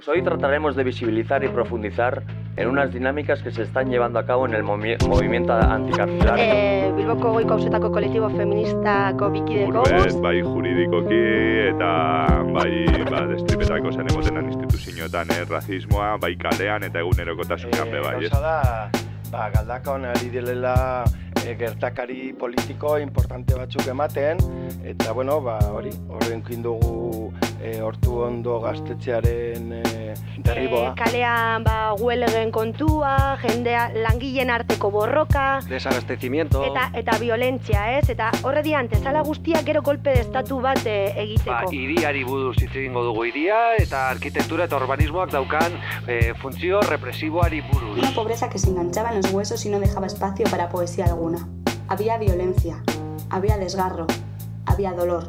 Pues hoy trataremos de visibilizar y profundizar en unas dinámicas que se están llevando a cabo en el movimiento anticarcelario. Eh, Bilboko goiko hausetako kolektibo feministako bikideko Burbet, bai juridikoki eta bai ba, destripetako zen emotenan instituzioetan eh, razismoa, bai kalean eta egunerokotasunean be bai, ez? Gauza da, ba, galdakon ari direla e, gertakari politiko importante batzuk ematen, eta bueno, ba, hori, horren dugu e, hortu ondo gaztetxearen e, derriboa. E, kalean ba, huelegen kontua, jendea langileen arteko borroka, desabastecimiento, eta, eta violentzia, ez? Eta horre dian, tezala guztiak gero golpe de estatu bat e, egiteko. Ba, iriari buduz hitz egingo dugu iria, eta arkitektura eta urbanismoak daukan e, funtzio represiboari buruz. Una pobreza que se enganchaba en los huesos y no dejaba espacio para poesía alguna. Había violencia, había desgarro, había dolor.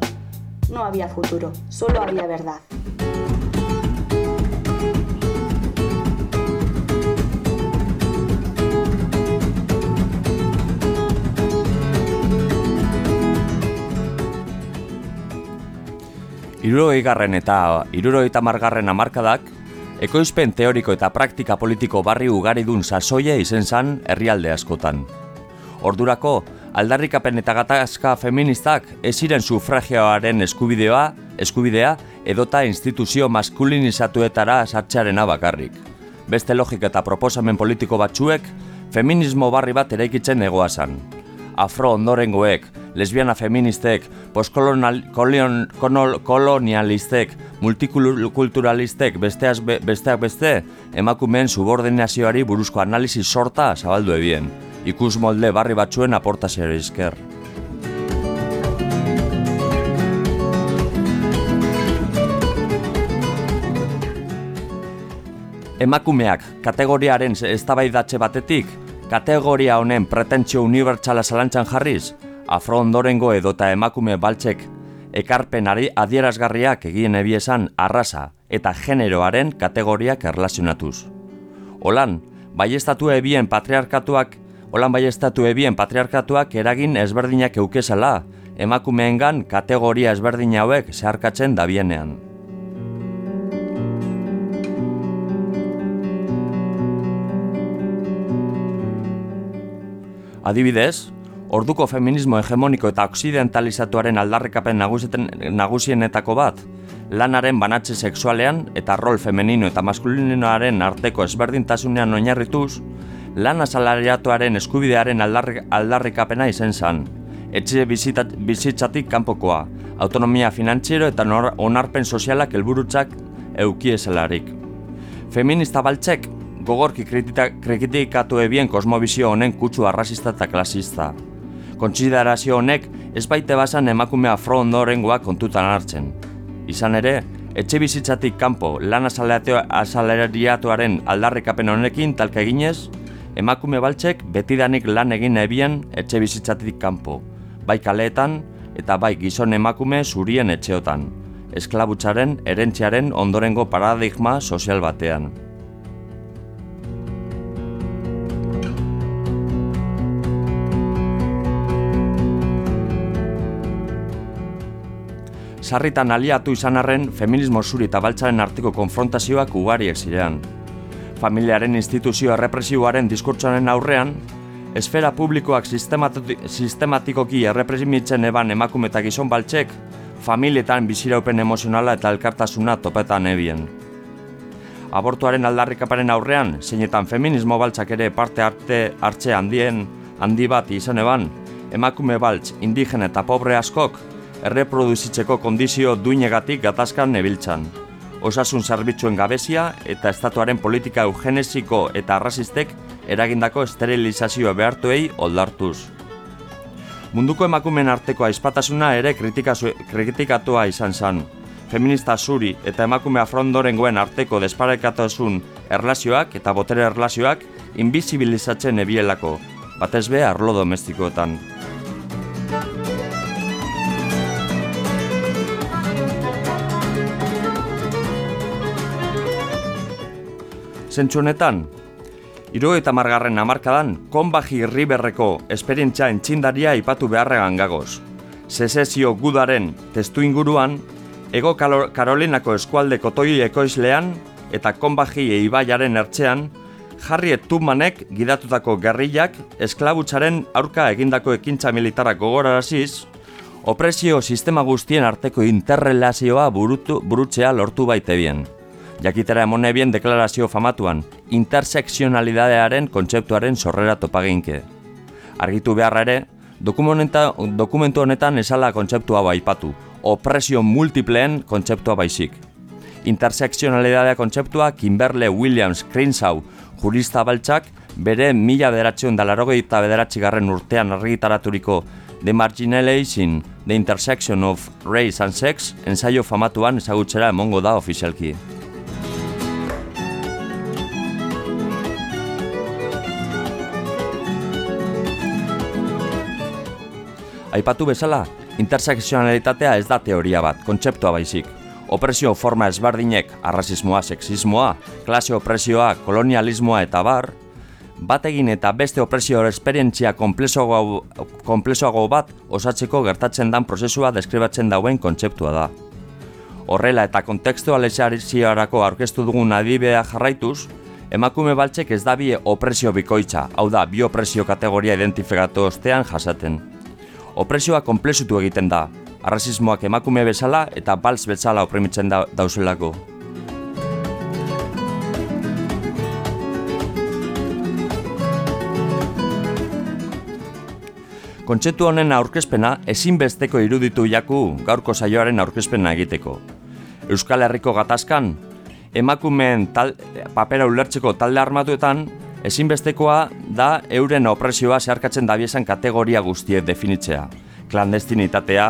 No había futuro, solo había verdad. Irurogei garren eta irurogeita margarren amarkadak, ekoizpen teoriko eta praktika politiko barri ugaridun sasoia izen zan herrialde askotan. Ordurako, aldarrikapen eta gatazka feministak ez ziren sufragioaren eskubidea, eskubidea edota instituzio maskulinizatuetara sartzearena bakarrik. Beste logika eta proposamen politiko batzuek feminismo barri bat eraikitzen egoazan. Afro ondorengoek, lesbiana feministek, postkolonialistek, multikulturalistek, besteaz besteak beste, emakumeen subordinazioari buruzko analizi sorta zabaldu ebien ikus molde barri batzuen aportazioa izker. Emakumeak kategoriaren eztabaidatze batetik, kategoria honen pretentzio unibertsala zalantzan jarriz, afro ondorengo edota emakume baltzek ekarpenari adierazgarriak egien ebiesan arrasa eta generoaren kategoriak erlazionatuz. Holan, bai ebien patriarkatuak Holan bai estatu ebien patriarkatuak eragin ezberdinak eukezala, emakumeengan kategoria ezberdin hauek zeharkatzen dabienean. Adibidez, orduko feminismo hegemoniko eta oksidentalizatuaren aldarrikapen nagusienetako bat, lanaren banatze sexualean eta rol femenino eta maskulinoaren arteko ezberdintasunean oinarrituz, lan asalariatuaren eskubidearen aldarrikapena izen zan. Etxe bizitat, bizitzatik kanpokoa, autonomia finantziero eta onarpen sozialak helburutzak eukieselarik. Feminista baltzek gogorki kritikatu ebien kosmobizio honen kutsu arrasista eta klasista. Kontsiderazio honek ez baite basan emakume afro ondorengoa kontutan hartzen. Izan ere, etxe bizitzatik kanpo lan asalariatuaren aldarrikapen honekin talka eginez, emakume baltzek betidanik lan egin ebien etxe bizitzatik kanpo, bai kaleetan eta bai gizon emakume zurien etxeotan, esklabutzaren erentziaren ondorengo paradigma sozial batean. Sarritan aliatu izan arren, feminismo zuri eta baltzaren arteko konfrontazioak ugariek zirean, familiaren instituzio errepresiboaren diskurtsoaren aurrean, esfera publikoak sistematikoki errepresimitzen eban emakume eta gizon baltsek, familietan biziraupen emozionala eta elkartasuna topetan ebien. Abortuaren aldarrikaparen aurrean, zeinetan feminismo baltsak ere parte arte hartze handien handi bat izan eban, emakume baltz, indigen eta pobre askok, erreproduzitzeko kondizio duinegatik gatazkan nebiltzan osasun zerbitzuen gabezia eta estatuaren politika eugenesiko eta arrasistek eragindako esterilizazioa behartuei oldartuz. Munduko emakumen arteko aizpatasuna ere kritikatua izan zen. Feminista zuri eta emakume afrondorengoen arteko desparekatasun erlazioak eta botere erlazioak inbizibilizatzen ebielako, batez be arlo domestikoetan. Zentsu honetan, Iro eta margarren amarkadan, konbaji riberreko esperientzia entxindaria ipatu beharregan gagoz. Sezesio gudaren testu inguruan, Ego Karolinako eskualde kotoi ekoizlean, eta konbaji eibaiaren ertzean, Harry Tubmanek gidatutako gerrilak esklabutzaren aurka egindako ekintza militarrak gogoraraziz, opresio sistema guztien arteko interrelazioa burutu, burutzea lortu baite bien. Jakitera emone bien deklarazio famatuan, interseksionalidadearen kontzeptuaren sorrera topaginke. Argitu beharra ere, dokumentu honetan esala kontzeptua baipatu, opresio multipleen kontzeptua baizik. Interseksionalidadea kontzeptua Kimberle Williams Crenshaw jurista baltsak bere mila bederatzion dalarogei eta bederatzi garren urtean argitaraturiko The Marginalizing the Intersection of Race and Sex ensaio famatuan ezagutzera emongo da ofizialki. Aipatu bezala, interseksionalitatea ez da teoria bat, kontzeptua baizik. Opresio forma ezberdinek, arrazismoa, sexismoa, klase opresioa, kolonialismoa eta bar, bategin eta beste opresio esperientzia komplezoago bat osatzeko gertatzen dan prozesua deskribatzen dauen kontzeptua da. Horrela eta kontekstualizazioarako aurkeztu dugun adibidea jarraituz, emakume baltzek ez dabie opresio bikoitza, hau da, bi opresio kategoria identifikatu ostean jasaten opresioa konplezutu egiten da, arrazismoak emakume bezala eta balz bezala oprimitzen da, dauzelako. Kontzeptu honen aurkezpena ezinbesteko iruditu jaku gaurko saioaren aurkezpena egiteko. Euskal Herriko gatazkan, emakumeen tal, papera ulertzeko talde armatuetan Ezinbestekoa da euren opresioa zeharkatzen dabiesan kategoria guztiek definitzea. Klandestinitatea,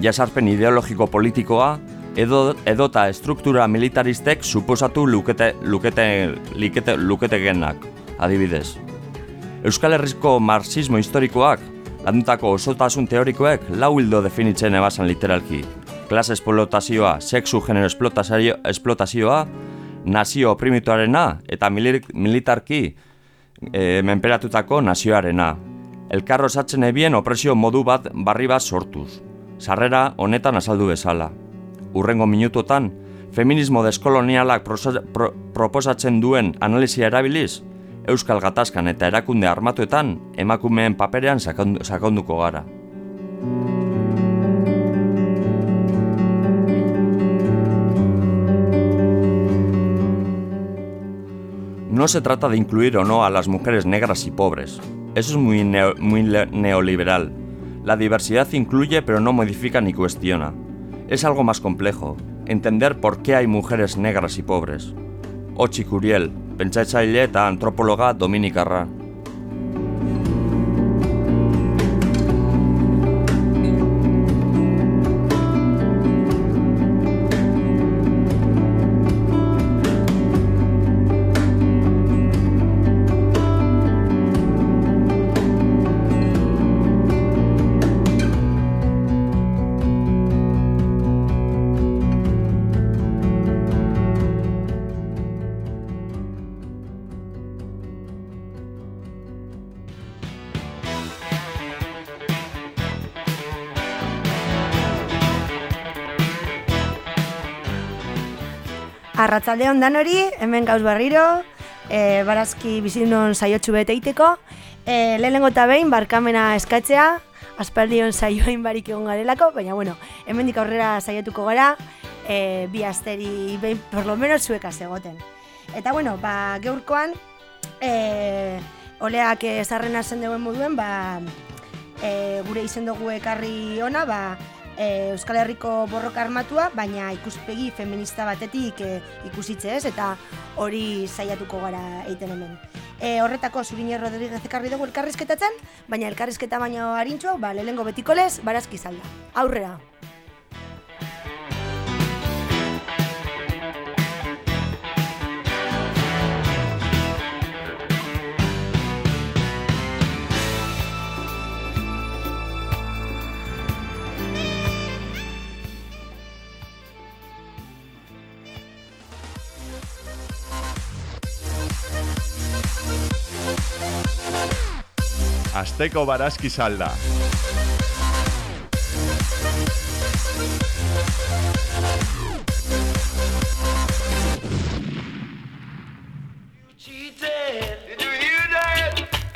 jasarpen ideologiko politikoa, edo edota estruktura militaristek suposatu lukete, lukete, likete, lukete genak, adibidez. Euskal Herrizko marxismo historikoak, landutako osotasun teorikoek, lau hildo definitzen ebasan literalki. Klase esplotazioa, sexu genero esplotazioa, nazio oprimituarena eta militarki e, menperatutako nazioarena. Elkarro esatzen ebien opresio modu bat barri bat sortuz. Sarrera honetan azaldu bezala. Urrengo minutotan, feminismo deskolonialak proposatzen duen analizia erabiliz, Euskal Gatazkan eta erakunde armatuetan emakumeen paperean sakonduko gara. No se trata de incluir o no a las mujeres negras y pobres. Eso es muy, neoliberal. La diversidad incluye pero no modifica ni cuestiona. Es algo más complejo, entender por qué hay mujeres negras y pobres. Ochi Curiel, pentsatzaile eta antropologa dominikarra. Arratzalde ondan hori, hemen gauz barriro, e, barazki bizinon saiotxu bete iteko, e, lehenengo eta behin barkamena eskatzea, aspaldion saioain barik egon garelako, baina bueno, hemen aurrera saietuko gara, e, bi asteri behin por lo menos zueka egoten. Eta bueno, ba, geurkoan, e, oleak ezarren hasen duen moduen, ba, e, gure izen dugu ekarri ona, ba, e, Euskal Herriko borroka armatua, baina ikuspegi feminista batetik e, ikusitze ez, eta hori saiatuko gara eiten hemen. E, horretako Zurine Rodríguez ekarri dugu elkarrizketatzen, baina elkarrizketa baino harintxo, ba, lehengo betiko lez, barazki zalda. Aurrera! asteko barazki salda.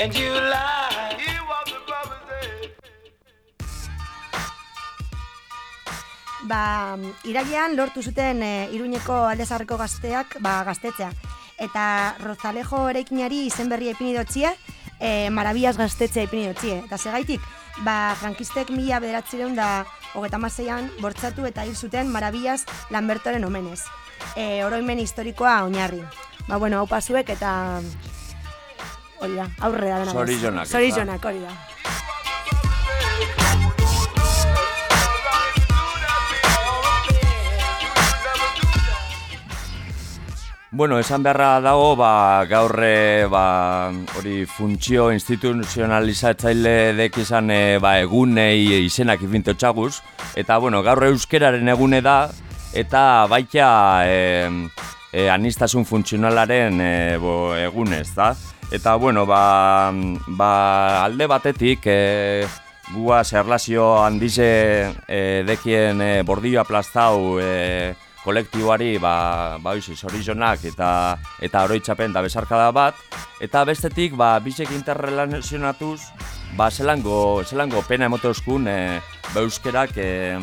And you lie, you want the brothers Ba, irailean lortu zuten e, Iruñeko aldezarreko gazteak, ba, gaztetzea. Eta Rozalejo erekinari izen berria ipini e, Marabias gaztetzea ipini dotxie. Eta segaitik, ba, frankistek mila bederatzireun da hogeta maseian bortzatu eta hil zuten Marabias Lambertoren omenez. E, oroimen historikoa oinarri. Ba, bueno, hau pasuek eta hori da, aurre da. dena. Zorionak, ezta? Zorionak, hori da. Bueno, esan beharra dago, ba, gaur eh, ba, hori funtzio instituzionalizatzaile dek izan eh, ba, egunei izenak ipinto txaguz. Eta, bueno, gaur euskeraren egune da, eta baita e, e, anistasun funtzionalaren e, bo, egunez, da? Eta, bueno, ba, ba, alde batetik, e, gua zerlazio handize e, dekien e, bordillo aplastau e, kolektiboari ba ba hoize zorizonak eta eta oroitzapen da besarkada bat. Eta bestetik ba bisek interrelazionatuz ba zelango zelango pena emoteuskun e, ba euskerak e,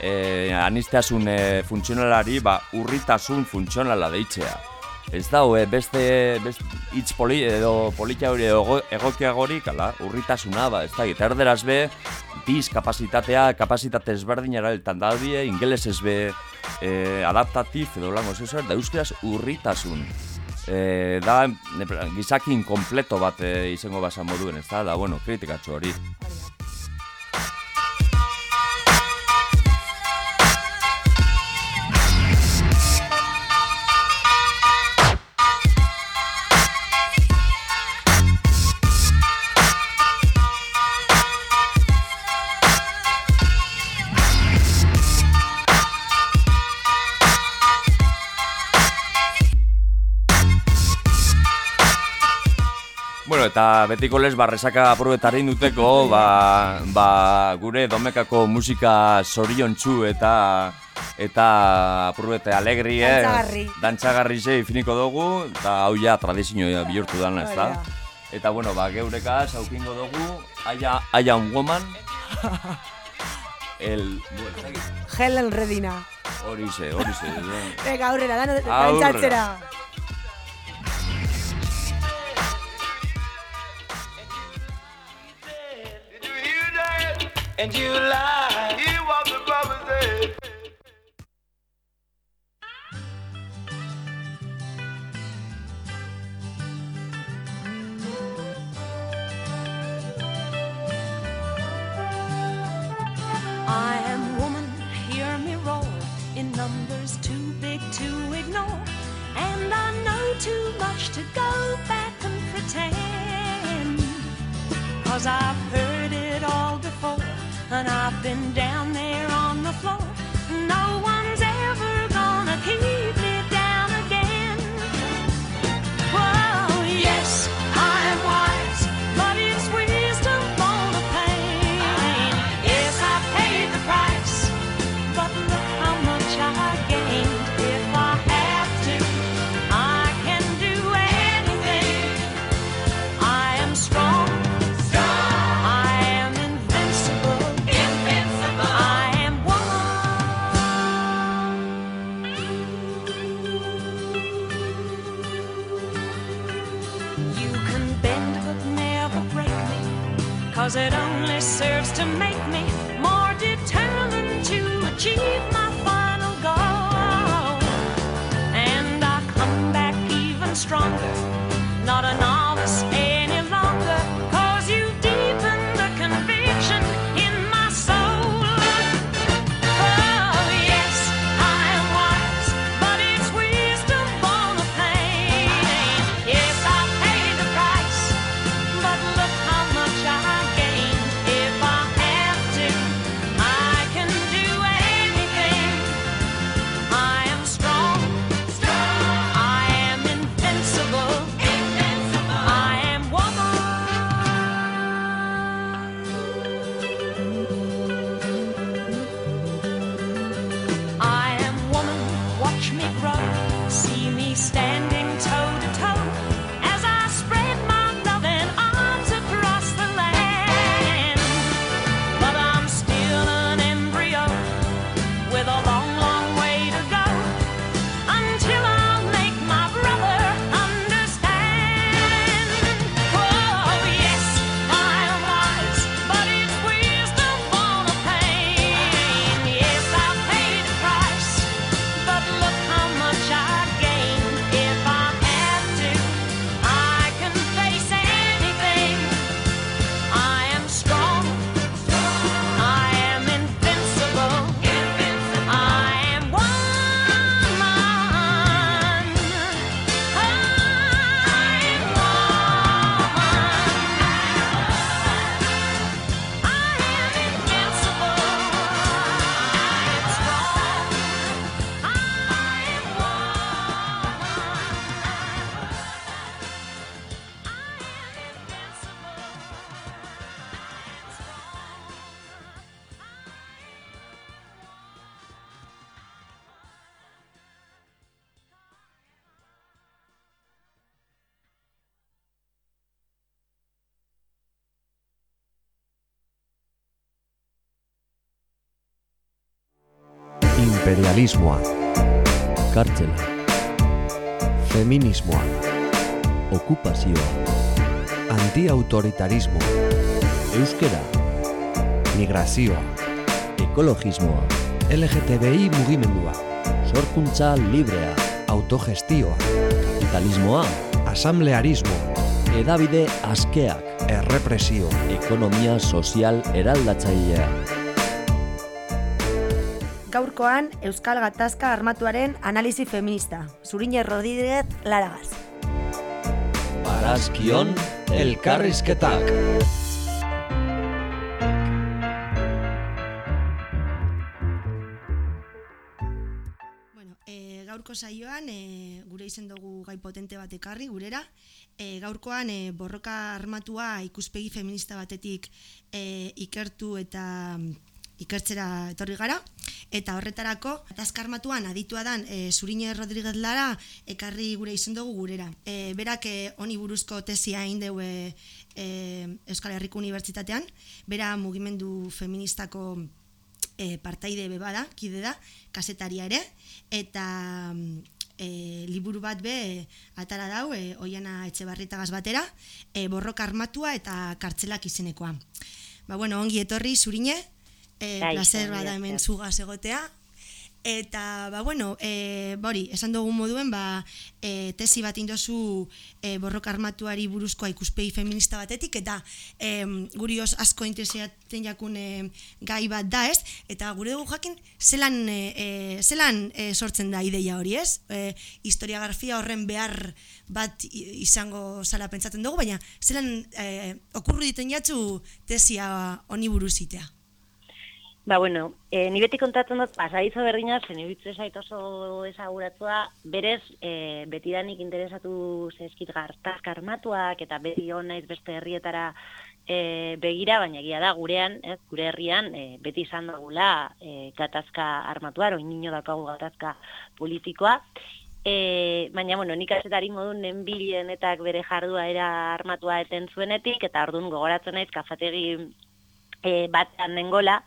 e, anistasun e, funtzionalari ba urritasun funtzionala deitzea Ez da, e, beste, beste hitz poli, edo politia hori egokiagorik, ala, urritasuna, ba, ez da, erderaz be, biz kapasitatea, kapasitate ezberdin erabiltan dalbie, ingelesez be, e, adaptatif, edo lango zeuzer, da euskeraz urritasun. E, da, ne, gizaki inkompleto bat e, izango basa moduen, ez da, da, bueno, kritikatxo hori. Eta betiko les barresaka aprobetarin duteko, ba, ba, gure domekako musika zoriontsu eta eta aprobete alegri, eh? Dantzagarri. Dantzagarri ze finiko dugu, eta hau ja tradizio bihurtu dana, ez da? Eta, bueno, ba, geureka saukingo dugu, aia, aia un woman, el... bueno, Helen Redina. Hori ze, hori ze. Aurrera. dantzatzera. And you lie. Imperialismoa. Kartzela. Feminismoa. Okupazioa. Antiautoritarismo. Euskera. Migrazioa. Ekologismoa. LGTBI mugimendua. Sorkuntza librea. Autogestioa. Kapitalismoa. Asamblearismo. Edabide askeak. Errepresio. Ekonomia sozial eraldatzailea. Gaurkoan Euskal Gatazka armatuaren analisi feminista. Zurine Rodríguez Laragaz. Barazkion elkarrizketak. Bueno, e, gaurko saioan e, gure izen dugu gai potente bat ekarri gurera. E, gaurkoan e, borroka armatua ikuspegi feminista batetik e, ikertu eta ikertzera etorri gara. Eta horretarako, atazka armatuan aditua dan e, Zurine Rodríguez Lara ekarri gure izen dugu gurera. E, berak e, honi buruzko tesia egin deu e, Euskal Herriko Unibertsitatean. Bera mugimendu feministako e, partaide be bada, kide da, kasetaria ere, eta e, liburu bat be atara dau, e, oiana etxebarritagaz batera, e, borroka armatua eta kartzelak izenekoa. Ba, bueno, ongi etorri, zurine, e, Bai, placer bada hemen zugaz egotea, Eta, ba, bueno, e, bori, esan dugun moduen, ba, e, tesi bat indozu e, borroka armatuari buruzkoa ikuspegi feminista batetik, eta e, guri os asko interesatzen jakun e, gai bat da, ez? Eta gure dugu jakin, zelan, e, zelan e, sortzen da ideia hori, ez? E, historiografia horren behar bat izango zala pentsatzen dugu, baina zelan e, okurru diten jatzu tesia honi buruz itea. Ba, bueno, e, ni beti kontatzen dut, pasadizo berdina, zen iruditzen zait oso ezaguratua, berez, e, betidanik interesatu zezkit gartazka armatuak, eta beti hon naiz beste herrietara e, begira, baina egia da, gurean, ez, gure herrian, e, beti izan dugula e, gatazka armatua, oin nino daukagu gatazka politikoa, E, baina, bueno, nik azetari modun nenbilienetak bere jardua era armatua eten zuenetik, eta orduan gogoratzen naiz kafategi e, batean nengola,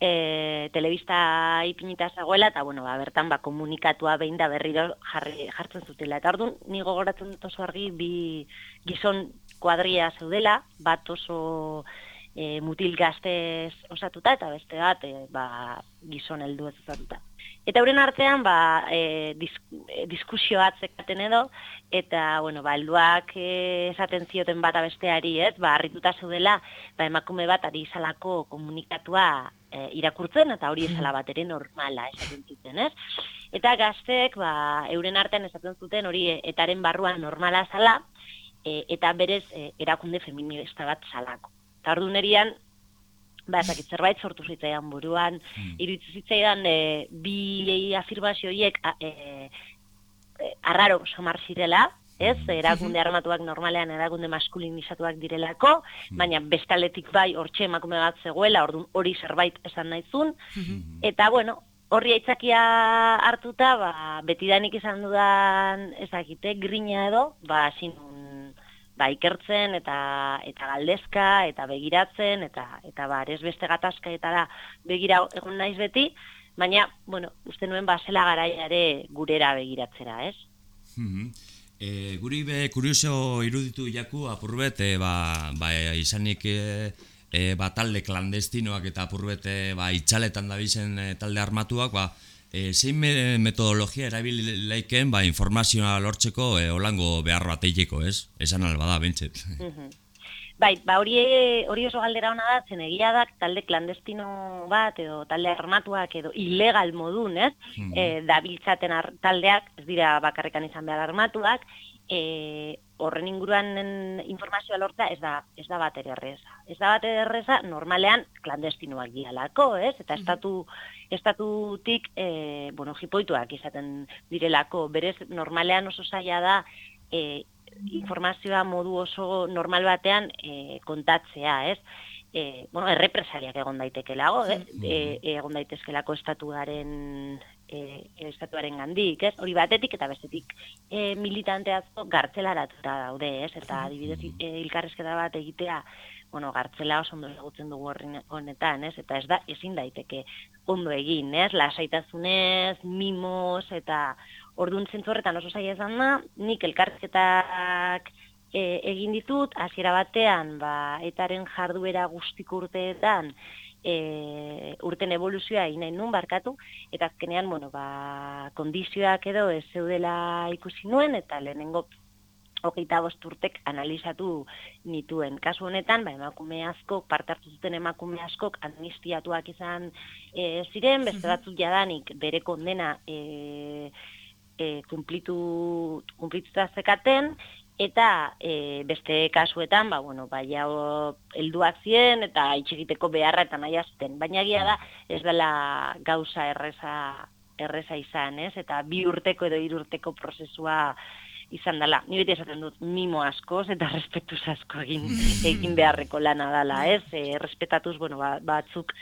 e, telebista ipinita zegoela, eta bueno, ba, bertan ba, komunikatua behin da berriro jarri, jartzen zutela. Eta orduan, ni gogoratzen dut oso argi bi gizon kuadria zeudela, bat oso e, mutil gaztez osatuta, eta beste bat e, ba, gizon heldu ez osatuta. Eta euren artean, ba, e, dis, e, diskusio bat zekaten edo, eta, bueno, ba, helduak e, esaten zioten bata besteari, ez, ba, harrituta zeudela, ba, emakume bat ari izalako komunikatua e, irakurtzen, eta hori esala bat ere normala esaten zuten, ez? Eta gaztek, ba, euren artean esaten zuten hori e, etaren barruan normala zala, e, eta berez e, erakunde feminista bat zalako. Eta ordu nerian, ba, ez dakit, zerbait sortu zitzaidan buruan, iruditzen zitzaidan e, bi afirmazio horiek a- e, e, arraro samar zirela, ez? Erakunde armatuak normalean erakunde maskulinizatuak direlako, baina bestaletik bai hortxe emakume bat zegoela, orduan hori zerbait esan naizun, eta bueno, horri aitzakia hartuta, ba, betidanik izan dudan, ez dakite, grina edo, ba, hasi nun ba, ikertzen eta eta galdezka eta begiratzen eta eta ba ez beste gatazkaetara begira egon naiz beti, baina bueno, uste nuen ba zela garaia ere gurera begiratzera, ez? Mhm. E, guri be kurioso iruditu jaku apurbet e, ba, ba, izanik e, ba, talde klandestinoak eta apurbet ba, itxaletan dabizen e, talde armatuak ba, e, zein me, metodologia erabili laiken ba, informazioa lortzeko e, olango behar bat eiteko, ez? Esan alba da, bentset. Mhm. Bai, ba hori hori oso galdera ona da, zen egia da talde klandestino bat edo talde armatuak edo ilegal modun, ez? Mhm. E, dabiltzaten ar, taldeak, ez dira bakarrekan izan behar armatuak, e, horren inguruan informazioa lortza ez da, ez da bat ere erreza. Ez da bat ere erreza, normalean klandestinoak dialako, ez? Eta estatu, estatutik, e, bueno, jipoituak izaten direlako. Berez, normalean oso zaila da, e, informazioa modu oso normal batean e, kontatzea, ez? E, bueno, errepresaliak egon daitekelago, eh? e, egon daitezkelako estatuaren e, estatuaren gandik, ez? Hori batetik eta bestetik e, militante asko gartzelaratuta daude, ez? Eta adibidez e, bat egitea bueno, gartzela oso ondo ezagutzen dugu honetan, ez? Eta ez da, ezin daiteke ondo egin, ez? Lasaitasunez, mimos, eta orduan zentzu horretan oso zaila izan da, nik elkarrizketak e, egin ditut, hasiera batean, ba, etaren jarduera guztiko urteetan, e, urten evoluzioa nahi nun barkatu, eta azkenean, bueno, ba, kondizioak edo ez zeudela ikusi nuen, eta lehenengo hogeita bost urtek analizatu nituen. Kasu honetan, ba, emakume askok, parte hartu zuten emakume askok, amnistiatuak izan e, ziren, beste batzuk jadanik bere kondena e, e, kumplitu, kumplituta zekaten, eta e, beste kasuetan, ba, bueno, ba, ja, elduak ziren, eta itxegiteko beharra eta nahi azten. Baina gira da, ez dela gauza erreza, erreza izan, ez? Eta bi urteko edo hiru urteko prozesua izan dela. Ni beti esaten dut mimo askoz eta respetuz asko egin egin beharreko lana dela, ez? E, respetatuz, bueno, ba, batzuk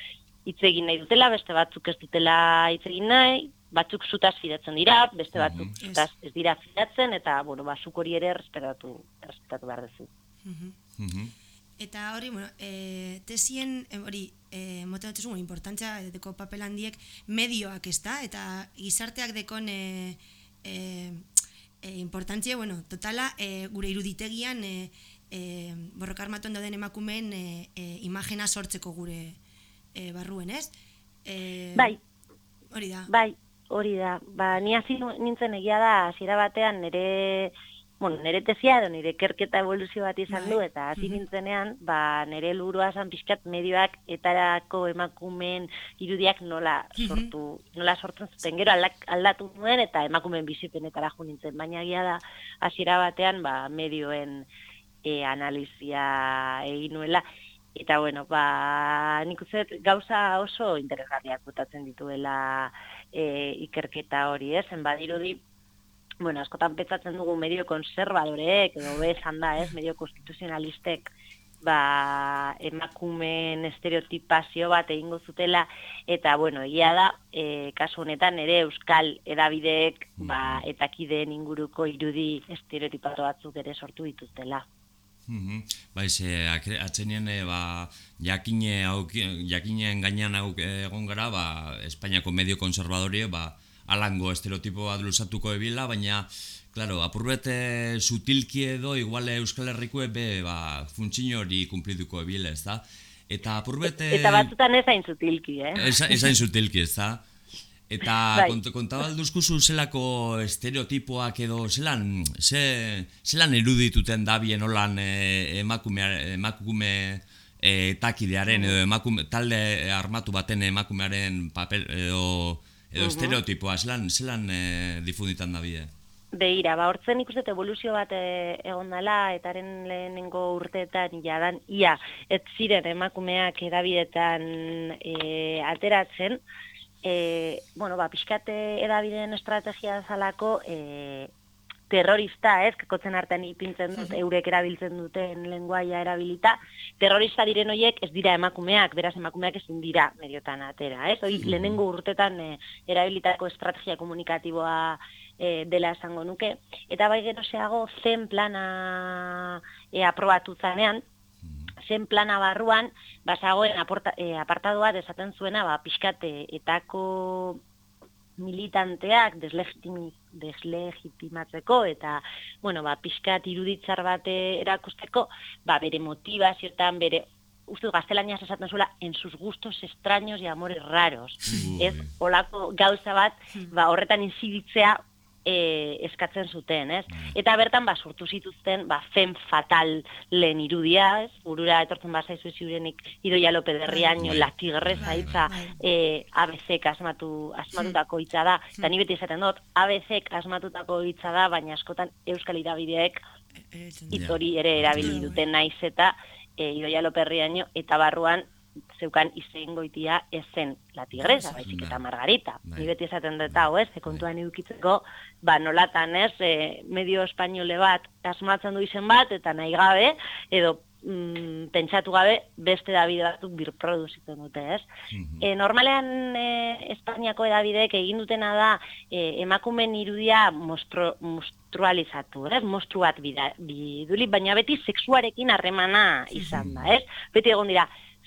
hitz egin nahi dutela, beste batzuk ez dutela hitz egin nahi, batzuk zutaz fidatzen dira, beste batzuk Mhm. zutaz ez dira fidatzen, eta, bueno, ba, zuk hori ere respetatu, respetatu behar duzu. Mhm. Eta hori, bueno, e, tesien, hori, e, moten dut bueno, importantzia deko papel handiek medioak ez da, eta gizarteak dekon e, e, e, importantzia, bueno, totala, e, gure iruditegian e, e, borroka armatuan dauden emakumeen e, e, imagena sortzeko gure e, barruen, ez? E, Bai. Hori da. Bai, hori da. Ba, ni hasi nu- nintzen egia da, hasiera batean nire, bueno, nire tesia edo nire kerketa evoluzio bat izan du, eta hasi nintzenean, ba, nire lurua zan pixkat medioak etarako emakumeen irudiak nola sortu, nola sortzen zuten. Gero aldatu nuen eta emakumeen bizipenetara jo nintzen, baina egia da, hasiera batean, ba, medioen e, analizia egin nuela, Eta bueno, ba, nik dut gauza oso interesgarriak botatzen dituela e, ikerketa hori, ez? En badirudi, bueno, askotan petzatzen dugu medio konservadoreek, edo bezan da, ez? Medio konstituzionalistek, ba, emakumen estereotipazio bat egingo zutela, eta, bueno, egia da, e, kasu honetan ere euskal edabideek, ba, etakideen inguruko irudi estereotipatu batzuk ere sortu dituztela. Mhm. Bai, ze akre- atzenien e, ba, jakine auk, jakineen gainean auk egon gara, ba, Espainiako medio konservadore, ba, alango estereotipo bat luzatuko ebila, baina, claro, apurbete sutilki edo, igual Euskal Herriko be, ba, funtzino hori kumplituko ebila, ez da? Eta apurbete... Eta batzutan ez hain zutilki, eh? Esa, esain zutilki, ez da? Eta Bai. kont, kontabalduzkuzu zelako estereotipoak edo zelan, ze, zelan erudituten dabien holan e, emakume, emakume e, takidearen edo emakume, talde armatu baten emakumearen papel edo, edo estereotipoa, zelan, zelan e, difunditan dabie? Beira, ba, hortzen ikusten dut evoluzio bat e, egon dela, etaren lehenengo urteetan jadan, ia, ez ziren emakumeak edabidetan e, ateratzen, e, bueno, ba, pixkate edabideen estrategia zalako e, terrorista, ez, kakotzen artean ipintzen dut, eurek erabiltzen duten lenguaia erabilita, terrorista diren hoiek ez dira emakumeak, beraz emakumeak ezin dira mediotan atera, ez? Hoi, lehenengo urtetan e, erabilitako estrategia komunikatiboa e, dela esango nuke. Eta bai gero zeago zen plana e, aprobatu zanean, zen plana barruan, basagoen aporta, e, apartadu bat esaten zuena, ba, pixkate etako militanteak deslegitimatzeko eta, bueno, ba, pixkat iruditzar bat eh, erakusteko, ba, bere motivazioetan, bere uste gaztelaniaz esaten zuela, en sus gustos extraños y amores raros. Ez, olako gauza bat, ba, horretan inziditzea e, eskatzen zuten, ez? Eta bertan, ba, sortu zituzten, ba, fen fatal lehen irudia, ez? Burura etortzen bazaizu ziurenik Idoia Lope de Riaño, la tigresa hitza, e, ABC asmatu, asmatutako hitza da, eta ni beti esaten dut, ABC asmatutako hitza da, baina askotan Euskal Irabideek hitz hori ere erabili duten naiz eta e, Idoia Lope de Riaño, eta barruan zeukan izen goitia ez zen la tigresa, baizik eta margarita. Ni beti esaten dut hau, ez, kontuan edukitzeko, ba, nolatan, ez, e, medio espainole bat asmatzen du izen bat, eta nahi gabe, edo mm, pentsatu gabe beste edabide batzuk birproduzitzen dute, ez? E, normalean e, Espainiako edabideek egin dutena da e, emakumen irudia mostro, monstrualizatu, ez? Mostru bat bida, biduli, baina beti sexuarekin harremana izan da, ez? Beti egon dira,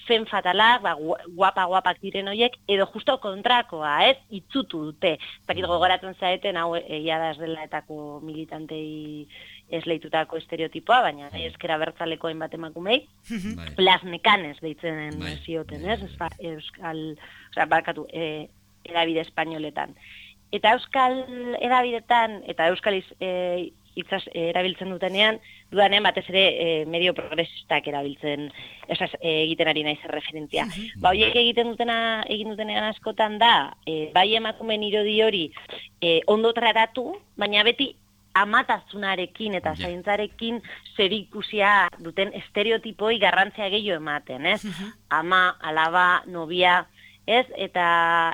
fen fatalak, ba, gu- guapa guapak diren hoiek, edo justo kontrakoa, ez? Itzutu dute. Zakit gogoratzen zaeten, hau egia da ez dela etako militantei ez lehitutako estereotipoa, baina nahi eskera bertzaleko hainbat emakumei, Bai. las nekanes deitzen Bai, zioten, ez? Espa- Euskal, osea, barkatu, e, edabide espainoletan. Eta euskal edabidetan, eta euskal iz, e, hitzaz e, erabiltzen dutenean, dudanean batez ere e, medio progresistak erabiltzen esaz, e, egiten ari naiz referentzia. Ba, horiek egiten dutena, egin dutenean askotan da, e, bai emakumen irodi hori e, ondo tratatu, baina beti amatazunarekin eta zaintzarekin zer ikusia duten estereotipoi garrantzia gehiago ematen, ez? Ama, alaba, nobia, ez? Eta,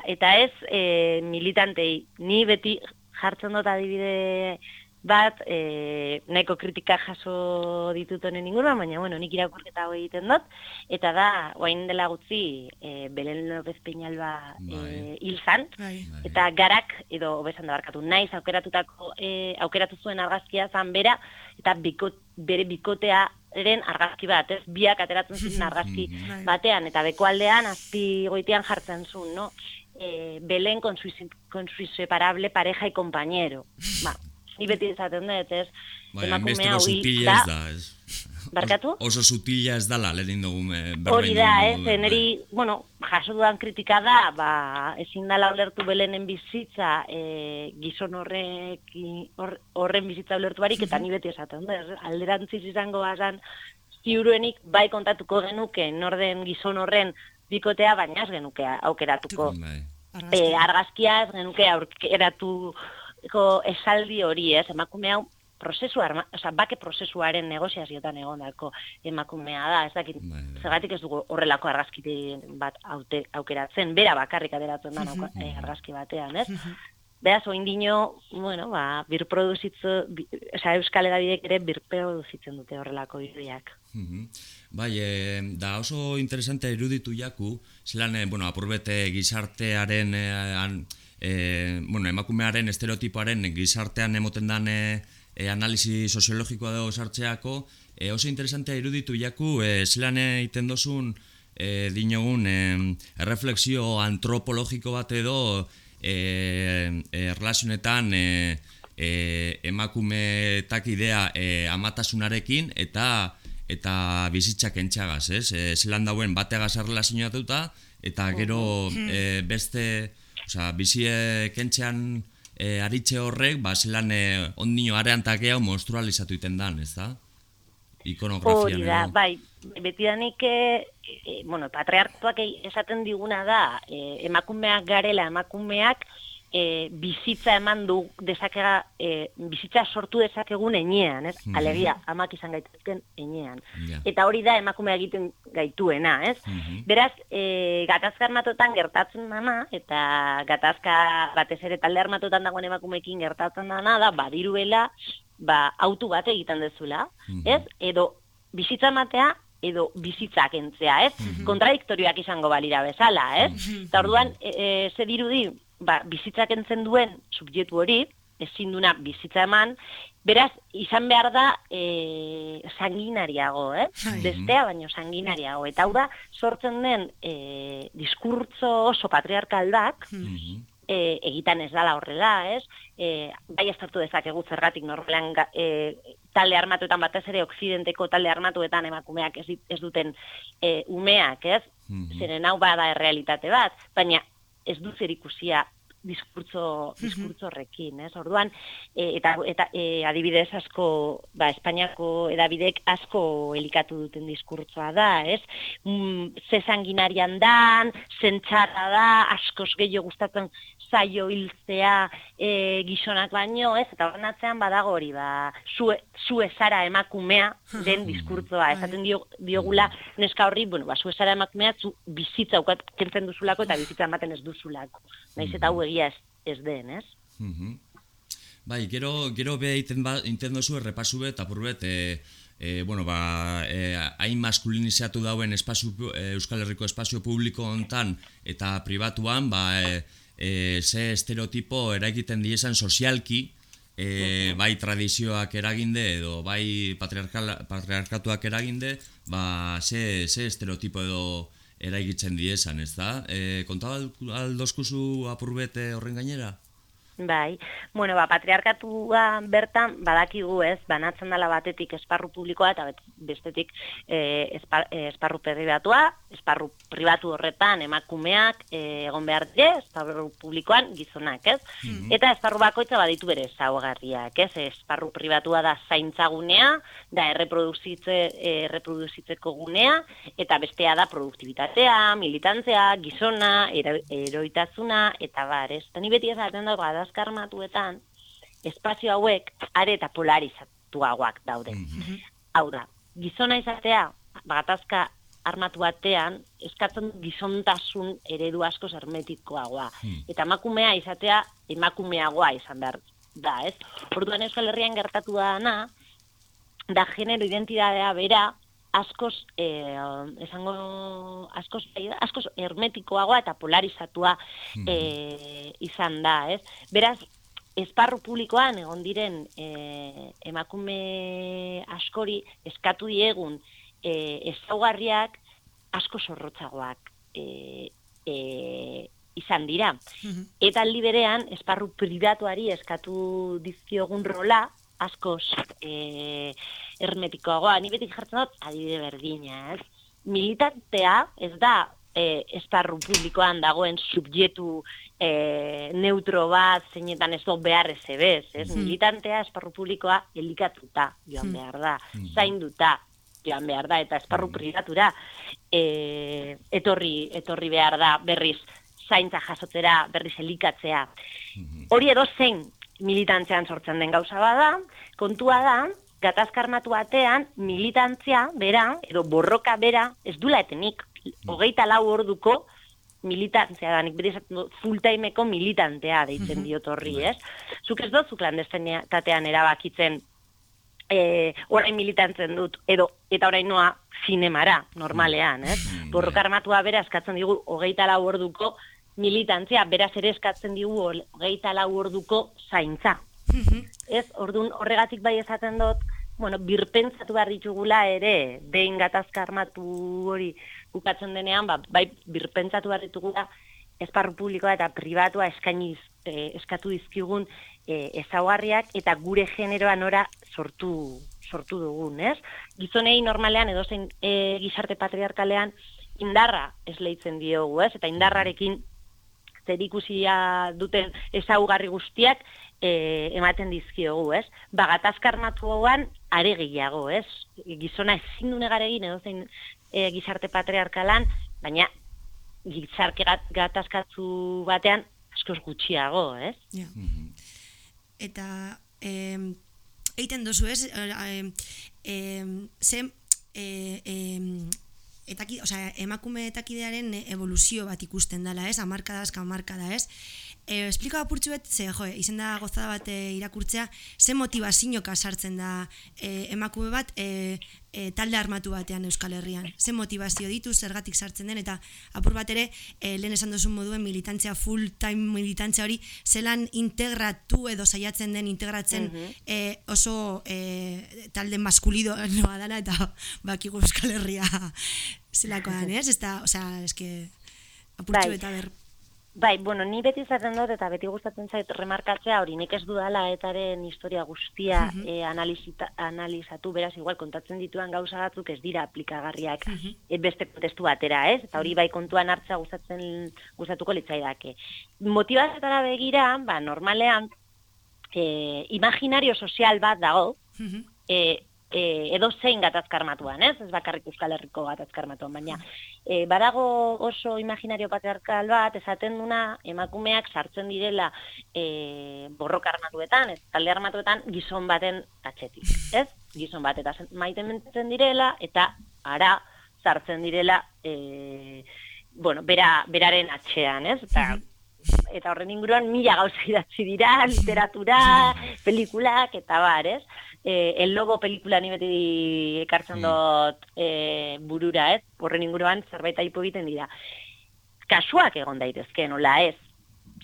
eta ez e, militantei, ni beti jartzen dut adibide bat, e, nahiko kritika jaso ditut honen inguruan, baina bueno, nik irakurketa hau egiten dut, eta da, oain dela gutzi, e, Belen López Peñalba e, hil zan, eta garak, edo obesan da barkatu, naiz aukeratutako, e, aukeratu zuen argazkia zan bera, eta bikot, bere bikotearen argazki bat, ez? Biak ateratzen ziren argazki batean, eta bekualdean azpi goitian jartzen zuen, no? E, Belen con su, con su inseparable pareja y compañero. Ba, ni beti esaten dut, ez? Bai, Emakume hainbesteko hau hil sutila ez da, ez? Barkatu? Oso sutila ez dala, lehenin dugu eh, Hori da, dugun ez, moduan, neri, bueno, jaso dudan kritika da, ba, ezin dala ulertu belenen bizitza, e, gizon horrek, hor, horren bizitza ulertu barik, eta ni beti esaten da, alderantziz izango bazan, ziuruenik bai kontatuko genuke norden gizon horren bikotea, baina ez genuke aukeratuko. Bai. E, argazkia ez genuke aukeratuko esaldi hori, ez, emakume hau prozesu arma, oza, bake prozesuaren negoziaziotan egondako emakumea da, ez dakit, zergatik ez dugu horrelako argazkite bat haute, aukeratzen, bera bakarrik ateratzen da nauka- eh, argazki batean, ez? Beraz, oin dino, bueno, ba, birproduzitzu, bi, oza, Euskal Edabidek ere birproduzitzen dute horrelako irudiak. Mhm. Bai, e, da oso interesante iruditu jaku, zelan, e, bueno, apurbete gizartearen, e, an, e, bueno, emakumearen estereotipoaren gizartean emoten dan e, analisi soziologikoa dago sartzeako, e, oso interesante iruditu jaku, e, zelan egiten dozun, e, dinogun, e, erreflexio antropologiko bat edo, e, e, relazionetan, e, e, emakumetak idea e, amatasunarekin eta eta bizitzak entxagaz, ez? E, zelan dauen bateagaz erlazionatuta eta gero e, beste, osea, bizie kentxean e, aritxe horrek, ba, zelan e, ondino arean takea monstrualizatu iten dan, ez da? Ikonografian Hori da, edo. bai, betidanik, e, e, bueno, patriarkatuak e- esaten diguna da, e, emakumeak garela, emakumeak e, bizitza eman du dezakega, e, bizitza sortu dezakegun enean, ez? Mhm. Alegia, amak izan gaitezken enean. Ja. Eta hori da emakumea egiten gaituena, ez? Beraz, e, gatazka armatotan gertatzen dana, eta gatazka batez ere talde armatotan dagoen emakumeekin gertatzen dana, da, badiruela, ba, autu bat egiten dezula, ez? Edo bizitza ematea, edo bizitza kentzea, ez? Kontradiktorioak izango balira bezala, ez? Eta orduan, e, e, ze dirudi, ba, bizitza kentzen duen subjektu hori, ezin duna bizitza eman, beraz, izan behar da e, sanguinariago, eh? Bestea baino sanguinariago. Eta hau da, sortzen den e, diskurtzo oso patriarkaldak, e, egitan ez dala horrela, ez? E, bai estartu dezakegu zergatik normalean e, talde armatuetan batez ere okzidenteko talde armatuetan emakumeak ez, ez duten e, umeak, ez? Zeren hau bada errealitate bat, baina ez du zer ikusia diskurtzo, diskurtzo horrekin, ez? Orduan, e, eta, eta e, adibidez asko, ba, Espainiako edabidek asko elikatu duten diskurtzoa da, ez? Mm, ze sanguinarian dan, zentzara da, askoz gehiago gustatzen zaio hiltzea e, gizonak baino, ez? Eta horren atzean badago hori, ba, zu, zu ezara emakumea den diskurtzoa. Esaten dio, diogula neska horri, bueno, ba, zu ezara emakumea, zu bizitza ukat kentzen duzulako eta bizitza ematen ez duzulako. Naiz eta hau egia ez, ez den, ez? Mhm. Bai, gero, gero be iten, ba, iten dozu errepasu bet, apur bet, e, e, bueno, ba, e, hain maskulinizatu dauen espazio, e, Euskal Herriko espazio publiko hontan eta pribatuan, ba, e, e, ze estereotipo eragiten diezan sozialki, e, bai tradizioak eraginde edo bai patriarkatuak eraginde, ba, ze, ze estereotipo edo eraigitzen diezan, ez da? E, konta aldozkuzu apurbete horren gainera? Bai, bueno, ba, patriarkatua bertan badakigu ez, banatzen dela batetik esparru publikoa eta bestetik e, espar, e, esparru pribatua, esparru pribatu horretan emakumeak e, egon behar dire, esparru publikoan gizonak, ez? Eta esparru bakoitza baditu bere ezaugarriak, ez? Esparru pribatua da zaintzagunea, da erreproduzitze, erreproduzitzeko gunea, eta bestea da produktibitatea, militantzea, gizona, ero, eroitasuna, eta bar, ez? Eta ni beti esaten dut gadazka armatuetan, espazio hauek are eta polarizatuagoak daude. Hau da, gizona izatea, gatazka armatu batean, eskatzen gizontasun eredu asko hermetikoagoa. Eta emakumea izatea emakumeagoa izan behar da, ez? Orduan Euskal Herrian gertatu dana, da genero identitatea bera, askoz, eh, esango, askoz, askoz hermetikoagoa eta polarizatua eh, izan da, ez? Beraz, esparru publikoan egon diren eh, emakume askori eskatu diegun eh, ezaugarriak asko zorrotzagoak eh, eh, izan dira. Eta aldi berean, esparru pribatuari eskatu dizkiogun rola, askoz e, hermetikoagoa. Ni beti jartzen dut, adibide berdina, ez? Militantea, ez da, e, esparru publikoan dagoen subjektu e, neutro bat, zeinetan ez do behar ez ebez, ez? Mhm. Militantea, esparru publikoa, elikatuta joan Mhm. behar da, zainduta joan behar da, eta esparru pribatura e, etorri, etorri behar da berriz zaintza jasotzera, berriz elikatzea. Hori edo zein militantzean sortzen den gauza bada, kontua da, gatazka armatu batean militantzia bera, edo borroka bera, ez dula etenik, hogeita lau orduko militantzia da, nik beti esaten dut, full-timeko militantea deitzen diot horri, ez? Zuk ez dut, klandesteniatatean erabakitzen e, orain militantzen dut, edo, eta orain noa zinemara, normalean, ez? Borroka armatua bera eskatzen digu hogeita lau orduko militantzia, beraz ere eskatzen digu hogeita lau orduko zaintza. Ez, orduan horregatik bai esaten dut, bueno, birpentsatu behar ditugula ere, behin gatazka armatu hori bukatzen denean, ba, bai birpentsatu behar ditugula esparru publikoa eta pribatua eskainiz, eh, eskatu dizkigun eh, ezaugarriak eta gure generoa nora sortu sortu dugun, ez? Gizonei normalean edozein e, gizarte patriarkalean indarra esleitzen diogu, ez? Eta indarrarekin zerikusia duten ezaugarri guztiak e, ematen dizkiogu, ez? Ba, gatazka armatu hauan are gehiago, ez? Gizona ezin du negar egin edozein e, gizarte patriarkalan, baina gizarke gat, gatazkatzu batean askoz gutxiago, ez? Ja. Eta em, egiten duzu ez, em, em, ze e, em, etaki, osea, emakume etakidearen evoluzio bat ikusten dela, ez? Hamarkadazka hamarkada, ez? E, esplika apurtxu bet, ze, jo, izen da gozada bat e, irakurtzea, ze motivazioka sartzen da e, emakume bat e, e, talde armatu batean Euskal Herrian. Ze motivazio ditu, zergatik sartzen den, eta apur bat ere, e, lehen esan duzun moduen militantzia, full time militantzia hori, zelan integratu edo saiatzen den integratzen Mhm. e, oso e, talde maskulido noa dela, eta bakigu Euskal Herria zelakoan, ez? Ez da, osea, eske, apurtxu Bai. eta ber, Bai, bueno, ni beti izaten dut eta beti gustatzen zait remarkatzea hori nik ez dudala etaren historia guztia Mhm. eh, analizita, analizatu, beraz igual kontatzen dituan gauza batzuk ez dira aplikagarriak eh, beste kontestu batera, ez? Eta hori bai kontuan hartza gustatzen gustatuko litzaidake. Motivazioetara begira, ba, normalean eh, imaginario sozial bat dago, e, e, edo zein gatazka armatuan, ez? Ez bakarrik Euskal Herriko gatazka armatuan, baina e, badago oso imaginario patriarkal bat, esaten duna emakumeak sartzen direla e, borroka armatuetan, ez, talde armatuetan gizon baten atxetik, ez? Gizon bat, eta maiten direla, eta ara sartzen direla e, bueno, bera, beraren atxean, ez? Eta eta horren inguruan mila gauza idatzi dira, literatura, pelikulak, eta bar, ez? E, el Lobo pelikula ni beti ekartzen dut e, burura, ez? Horren inguruan zerbait aipu egiten dira. Kasuak egon daitezke, nola ez?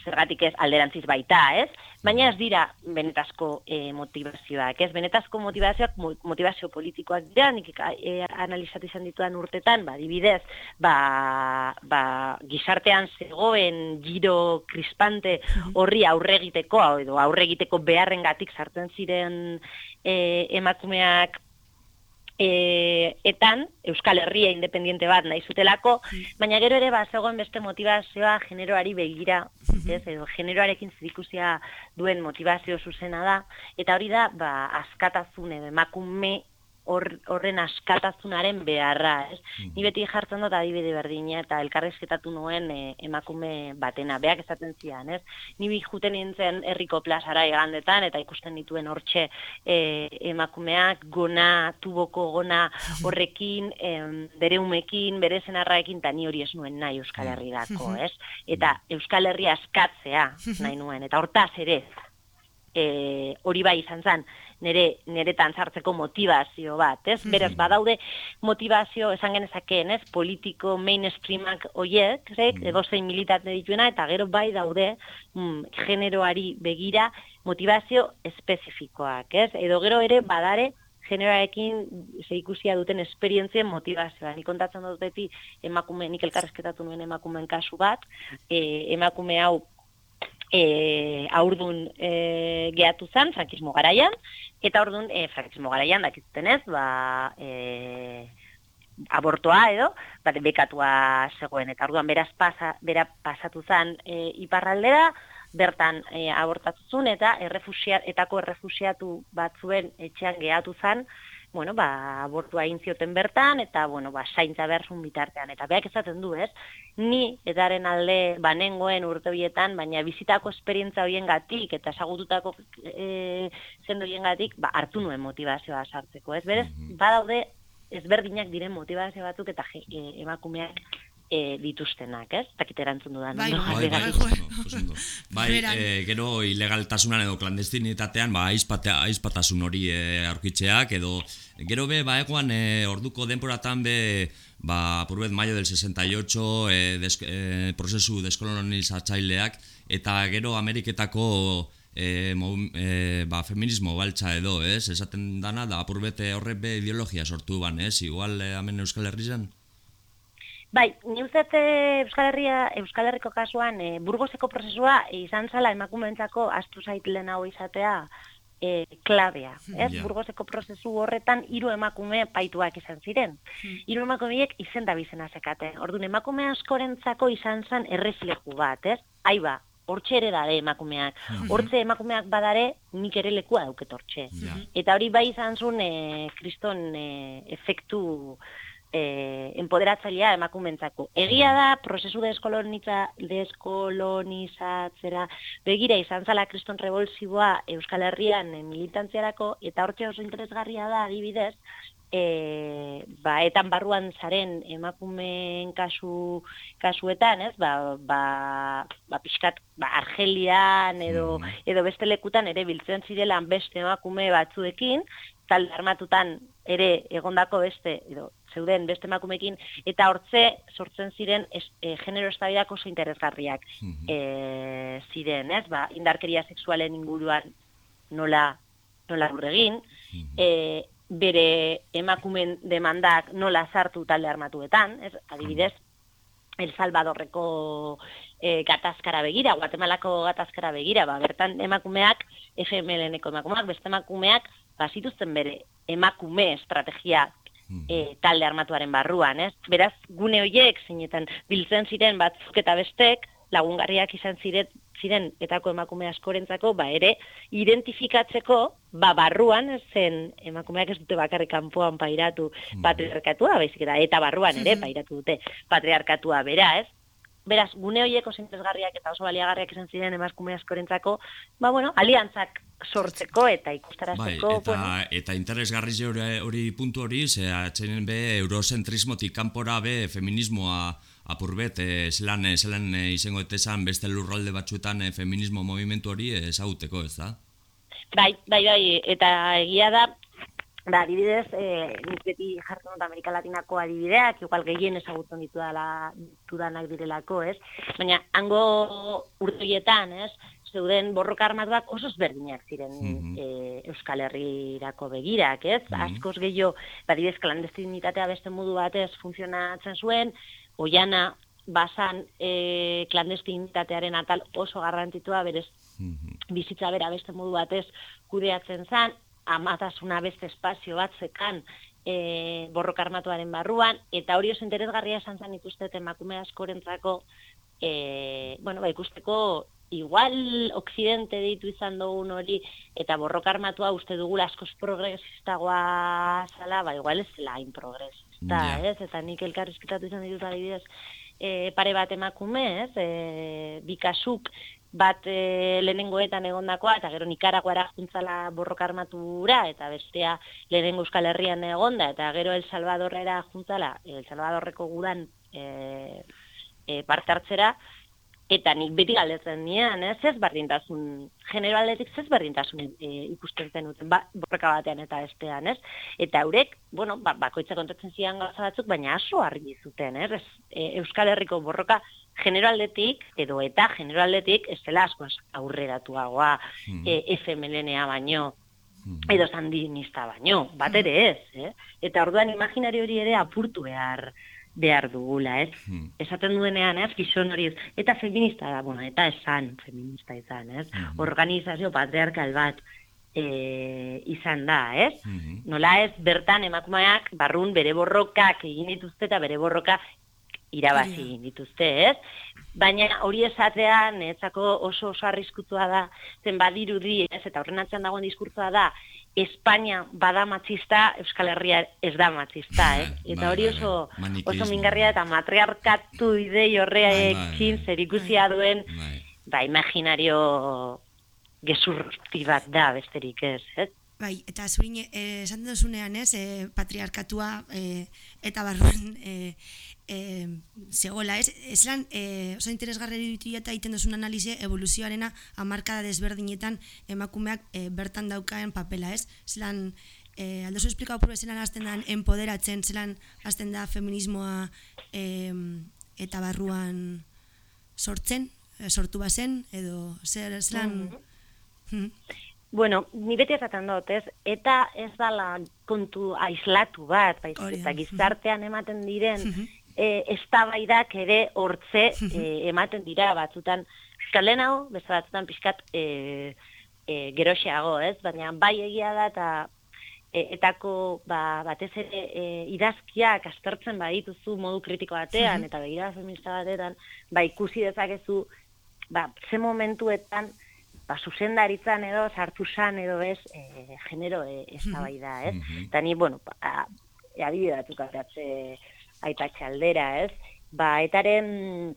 Zergatik ez alderantziz baita, ez? Baina ez dira benetazko e, motivazioak, ez? Benetazko motivazioak mo- motivazio politikoak dira, nik e, analizatu izan dituan urtetan, ba, dibidez, ba, ba, gizartean zegoen giro krispante horri aurregiteko, edo aurregiteko beharrengatik sartzen ziren e, emakumeak e, etan, Euskal Herria independiente bat nahi zutelako, baina gero ere ba, zegoen beste motivazioa generoari begira, ez, edo generoarekin zirikusia duen motivazio zuzena da, eta hori da, ba, askatazun edo emakume hor- horren askatasunaren beharra, ez? Ni beti jartzen dut adibide berdina eta elkarrezketatu nuen e, emakume batena, beak esaten zian, ez? Ni bi juten nintzen herriko plazara igandetan eta ikusten dituen hortxe e, emakumeak gona, tuboko gona horrekin, em, bere umekin, bere zenarraekin, eta ni hori ez nuen nahi Euskal Herrirako, ez? Eta Euskal Herria askatzea nahi nuen, eta hortaz ere, e, hori bai izan zen, nire, niretan sartzeko motivazio bat, ez? Beraz, badaude motivazio, esan genezakeen, ez? Politiko mainstreamak oiek, zek, edo zein militate dituena, eta gero bai daude mm, generoari begira motivazio espezifikoak, ez? Edo gero ere badare generoarekin zeikusia duten esperientzien motivazioa. Ni kontatzen dut beti emakume, nik elkarrezketatu nuen emakumeen kasu bat, e, emakume hau e, aurdun e, gehatu zen, frankismo garaian, eta aurdun e, frankismo garaian dakiztenez, ba, e, abortoa edo, bat bekatua zegoen, eta orduan beraz pasa, bera pasatu zen e, iparraldera, bertan e, abortatu zuen, eta errefusia, etako errefusiatu batzuen etxean gehatu zen, bueno, ba, abortua egin zioten bertan, eta, bueno, ba, zaintza behar zuen bitartean. Eta beak esaten du, ez? Ni, edaren alde, banengoen urte horietan, baina bizitako esperientza horien gatik, eta esagututako e, zendo horien gatik, ba, hartu nuen motivazioa sartzeko, ez? Berez, badaude, ezberdinak diren motivazio batzuk, eta je, e, emakumeak e, dituztenak, ez? Takit erantzun dudan. Bai, ondo? bai, bai. Bai, Beran. e, gero ilegaltasunan edo klandestinitatean, ba, aizpate, aizpatasun hori e, aurkitzeak, edo gero be, ba, egoan e, orduko denporatan be, ba, purbet maio del 68, e, des, e, prozesu deskolonizatzaileak, eta gero Ameriketako e, mo, e, ba, feminismo baltza edo, ez? Esaten dana, da, apurbete horre be ideologia sortu ban, ez? Igual, e, hemen Euskal Herrian? Bai, ni dut, eh, Euskal Herria, Euskal Herriko kasuan, e, burgoseko prozesua izan zala emakumeentzako astu zait lehen izatea e, klabea, ez? Ja. Burgoseko prozesu horretan hiru emakume paituak izan ziren. Hiru emakumeek izen da bizena zekaten. Orduan emakume askorentzako izan zen errefleju bat, ez? Aiba, hortxe ere dare emakumeak. Hortze emakumeak badare, nik ere lekua dauket hortxe. Eta hori bai izan zuen e, kriston e, efektu e, empoderatzailea emakumentzako. Egia da, prozesu deskolonitza, deskolonizatzera begira izan zala kriston rebolsiboa Euskal Herrian militantziarako, eta hortxe oso interesgarria da, adibidez, e, ba, etan barruan zaren emakumeen kasu, kasuetan, ez, ba, ba, ba pixkat, ba, Argelian edo, edo beste lekutan ere biltzen zirelan beste emakume batzuekin, talde armatutan ere egondako beste, edo zeuden beste emakumekin, eta hortze sortzen ziren es, e, genero estabidak oso interesgarriak e, ziren, ez? Ba, indarkeria sexualen inguruan nola, nola urregin, e, bere emakumen demandak nola sartu talde armatuetan, ez? Adibidez, El Salvadorreko e, gatazkara begira, Guatemalako gatazkara begira, ba, bertan emakumeak, FMLNeko emakumeak, beste emakumeak, bazituzten bere emakume estrategia e, talde armatuaren barruan, ez? Beraz, gune hoiek zeinetan biltzen ziren batzuk eta bestek, lagungarriak izan ziren, ziren etako emakume askorentzako, ba ere, identifikatzeko, ba barruan, zen emakumeak ez dute bakarrik kanpoan pairatu patriarkatua, baizik eta eta barruan ere pairatu dute patriarkatua bera, ez? Beraz, gune horiek oso interesgarriak eta oso baliagarriak izan ziren emakume askorentzako, ba bueno, aliantzak sortzeko eta Bai, ikustarazteko, eta, bueno, eta interesgarri hori, hori puntu hori, ze atxenen be eurozentrismotik kanpora be feminismoa apurbet, e, zelan, e, zelan e, izango etezan beste lurralde batzuetan e, feminismo movimentu hori ezaguteko, ez da? Bai, bai, bai, eta egia da, Ba, adibidez, eh, nik beti jartzen dut Amerika Latinako adibideak, igual gehien ezagutzen ditu dala, dudanak direlako, ez? Baina, hango urtoietan, ez? Zeuden borroka armatuak oso ezberdinak ziren Mhm. eh, Euskal Herrirako begirak, ez? Mhm. Askoz gehiago, ba, adibidez, klandestinitatea beste modu batez funtzionatzen zuen, oiana, basan e, klandestinitatearen atal oso garrantitua, berez bizitza bera beste modu batez kudeatzen zan, amatasuna beste espazio bat zekan e, borroka armatuaren barruan, eta hori oso interesgarria esan zen ikustet emakume askorentzako, e, bueno, ba, ikusteko igual oksidente deitu izan dugun hori, eta borroka armatua uste dugula askoz progresistagoa zala, ba, igual ez zela hain progresista, Ja. ez? Eta nik elkarrizketatu izan ditut adibidez, e, pare bat emakume, ez? E, bi kasuk bat e, lehenengoetan egondakoa, eta gero Nikaraguara juntzala borroka armatura, eta bestea lehenengo Euskal Herrian egonda, eta gero El Salvadorrera juntzala, El Salvadorreko gudan e, e, parte hartzera, eta nik beti galdetzen nian, ez, ez berdintasun, genero aldetik ez berdintasun e, ikusten zenuten, ba, borroka batean eta bestean, ez? Eta eurek, bueno, ba, bakoitza kontatzen zian gauza batzuk, baina aso argi zuten, ez? Ez, e, Euskal Herriko borroka genero aldetik, edo eta genero aldetik, ez dela asko aurreratuagoa, e, FMLNA baino, edo sandinista baino, bat ere ez, eh? Eta orduan imaginari hori ere apurtu behar behar dugula, ez? Esaten duenean, ez, gizon hori ez, eta feminista da, bueno, eta esan feminista izan, ez? Organizazio patriarkal bat e, izan da, ez? Nola ez, bertan emakumeak barrun bere borrokak egin dituzte eta bere borroka irabazi egin dituzte, ez? Baina hori esatea netzako oso oso arriskutua da, zen badirudi, ez? Eta horren atzean dagoen diskurtsoa da, Espainia bada matxista, Euskal Herria ez da matxista, eh? Eta hori oso, oso Maniqueísmo. mingarria eta matriarkatu idei horreekin zerikusia duen, ba, imaginario gezurti bat da, besterik ez, ez? Bai, eta zurin, eh, esan duzunean ez, eh, patriarkatua eh, eta barruan eh, eh, zegoela ez, ez lan, eh, oso interesgarri ditu eta egiten duzun analize evoluzioarena amarkada desberdinetan emakumeak eh, bertan daukaen papela ez, zelan, eh, aldozu esplikau probe zelan hasten da empoderatzen, zelan hasten da feminismoa eh, eta barruan sortzen, eh, sortu bazen, edo zer, zelan... Mhm. Bueno, ni beti esaten dut, ez? Eta ez dala kontu aislatu bat, baizik da. eta gizartean ematen diren e, eztabaidak ere hortze e, ematen dira batzutan hau, beste batzutan pixkat e, e, geroxeago, ez? Baina bai egia da eta e, etako ba, batez ere e, idazkiak aztertzen badituzu modu kritiko batean eta begira feminista batetan, ba ikusi dezakezu ba, ze momentuetan ba, zuzendaritzan edo sartu zan edo ez e, genero e, eztabaida, ez? Eta ni, bueno, ba, e, adibide batzuk aipatxe aldera, ez? Ba, etaren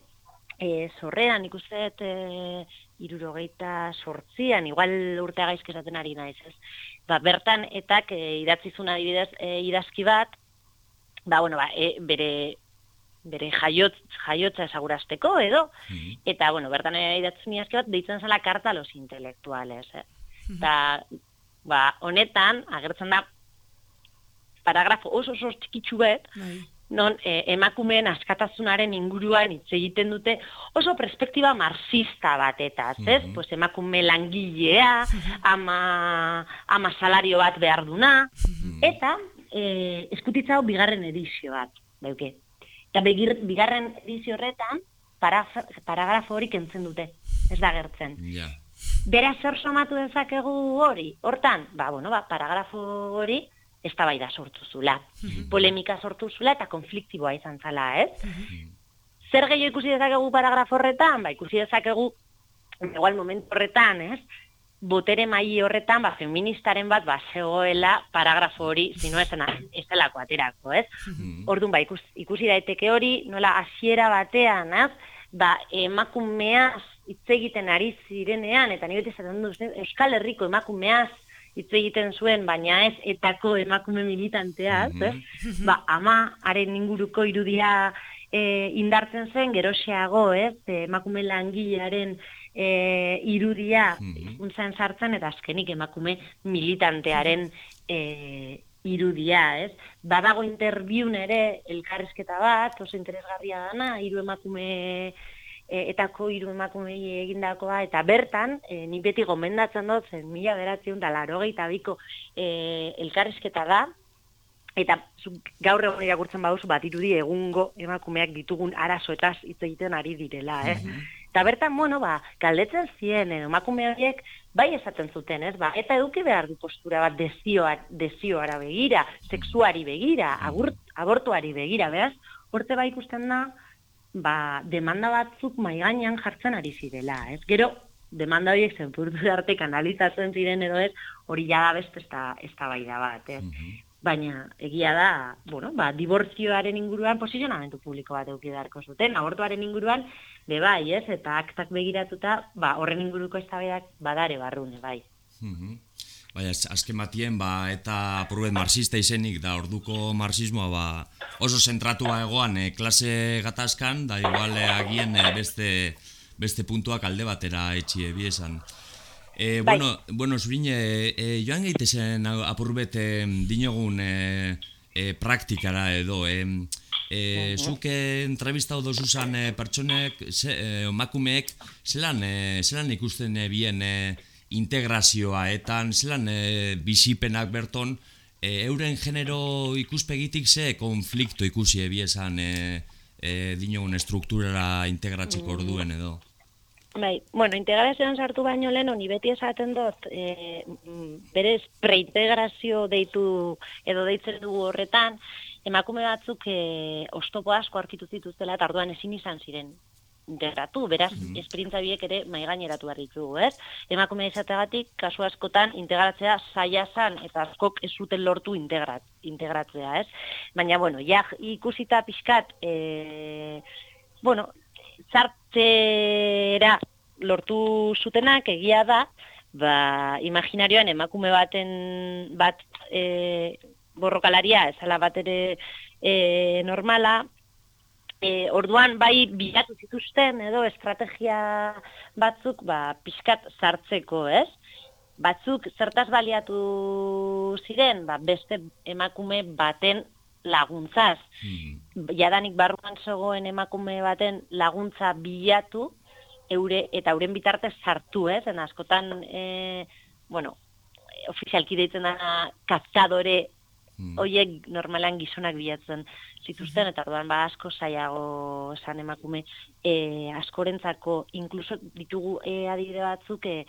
e, sorreran ikuste dut e, irurogeita sortzian, igual urtea gaizk esaten ari naiz, ez? Ba, bertan etak e, idatzizun adibidez e, idazki bat, ba, bueno, ba, e, bere bere jaiotz, jaiotza esagurazteko edo, eta, bueno, bertan ere idatzen idazki bat, deitzen zela karta a los intelektuales, eh? Eta, ba, honetan, agertzen da, paragrafo oso oso txikitsu bet, non e, emakumeen askatasunaren inguruan hitz egiten dute oso perspektiba marxista batetaz, ez? Pues emakume langilea, ama, ama salario bat behar duna, eta e, eskutitza hau bigarren edizio bat, beuke. Eta begir, bigarren edizio horretan, para, paragrafo hori kentzen dute, ez da gertzen. Ja. Bera zer somatu dezakegu hori? Hortan, ba, bueno, ba, paragrafo hori eztabaida sortu zula. Polemika sortu zula eta konfliktiboa izan zala, ez? Zer gehiago ikusi dezakegu paragrafo horretan? Ba, ikusi dezakegu, igual momentu horretan, ez? Botere maili horretan, ba, feministaren bat, ba, zegoela paragrafo hori, esena, ez delako aterako, ez? Orduan, ba, ikus, ikusi daiteke hori, nola hasiera batean, ez? Ba, emakumeaz hitz egiten ari zirenean, eta nire esaten dut, Euskal Herriko emakumeaz hitz egiten zuen, baina ez etako emakume militanteaz, eh? ba, ama haren inguruko irudia e, indartzen zen geroxeago, ez, e, emakume langilearen e, irudia hizkuntzan sartzen eta azkenik emakume militantearen e, irudia, ez? Badago interbiun ere elkarrizketa bat, oso interesgarria dana, hiru emakume e, etako hiru emakumei egindakoa eta bertan e, ni beti gomendatzen dut zen mila beratzen da larogeita biko e, elkarrizketa da eta gaur egun irakurtzen baduzu bat irudi egungo emakumeak ditugun arazoetaz hitz egiten ari direla, eh? Eta bertan, bueno, ba, galdetzen zien, emakume horiek bai esaten zuten, ez? Ba, eta eduki behar du postura bat dezioa, dezioara begira, sexuari begira, agurt, abortuari begira, beraz? Horte bai ikusten da, ba, demanda batzuk mai gainean jartzen ari zirela, ez? Gero, demanda horiek zenpurtu arte kanalizatzen ziren edo ez, hori ja da beste ez da, ez da bai da bat, ez? Baina, egia da, bueno, ba, dibortzioaren inguruan posizionamentu publiko bat eduki beharko zuten, abortuaren inguruan, be bai, ez? Eta aktak begiratuta, ba, horren inguruko eztabaidak badare barrune, bai. Mhm. Bai, az- azken batien, ba, eta apurbet marxista izenik, da orduko marxismoa, ba, oso zentratua egoan e, klase gatazkan, da igual e, agien e, beste, beste puntuak alde batera etxi ebi esan. E, Bai. bueno, bueno, zurin, e, e, joan gaitezen apurbet e, dinogun e, e, praktikara edo, e, e, zuk e, entrevistau dozuzan e, pertsonek, ze, e, emakumeek, zelan, e, zelan ikusten e, bien e, integrazioa, eta zelan e, bizipenak berton, e, euren genero ikuspegitik ze konflikto ikusi ebi esan e, e, dinogun strukturara integratzeko orduen edo. Bai, bueno, integrazioan sartu baino lehen, honi beti esaten dut, e, mm, berez preintegrazio deitu edo deitzen dugu horretan, emakume batzuk e, ostopo asko arkitu zituztela eta orduan ezin izan ziren integratu, beraz, esperientza biek ere maigaineratu behar ditugu, ez? Emakume izategatik, kasu askotan, integratzea zaila zan eta askok ez zuten lortu integrat, integratzea, ez? Baina, bueno, ja ikusita pixkat, e, bueno, zartzera lortu zutenak egia da, ba, imaginarioan emakume baten bat e, borrokalaria, ezala bat ere e, normala, e, orduan bai bilatu zituzten edo estrategia batzuk ba, pixkat sartzeko, ez? Batzuk zertaz baliatu ziren, ba, beste emakume baten laguntzaz. Jadanik barruan zegoen emakume baten laguntza bilatu, eure, eta euren bitartez sartu, ez? En askotan, e, bueno, ofizialki deitzen da kaptadore hoiek normalan gizonak bilatzen zituzten, eta orduan ba asko zailago esan emakume e, askorentzako, inkluso ditugu e, adibide batzuk, e,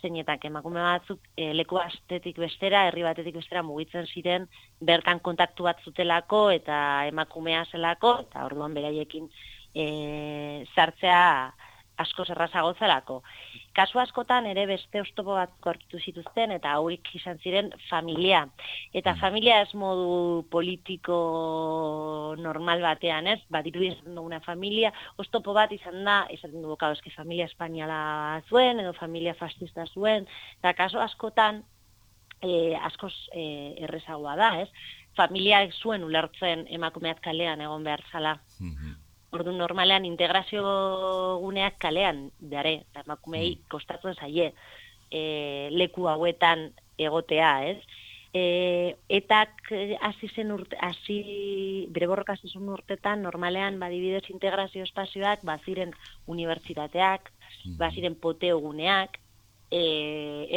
zeinetak emakume batzuk e, leku astetik bestera, herri batetik bestera mugitzen ziren, bertan kontaktu bat zutelako eta emakumea zelako, eta orduan beraiekin e, sartzea asko zerrazago zelako. Kasu askotan ere beste oztopo bat korkitu zituzten eta hauek izan ziren familia. Eta familia ez modu politiko normal batean, ez? Bat iruditzen duguna familia, oztopo bat izan da, esaten dugu, kau, eske familia espainiala zuen, edo familia fascista zuen, eta kasu askotan, e, askoz e, errezagoa da, ez? Familia ez zuen ulertzen emakumeak kalean egon behar zala. Ordu normalean integrazio guneak kalean dare, emakumei kostatzen zaie e, leku hauetan egotea, ez? E, etak eh, hasi zen urte, hasi bere borroka hasi zen urtetan normalean badibidez integrazio espazioak baziren unibertsitateak, baziren poteoguneak, e,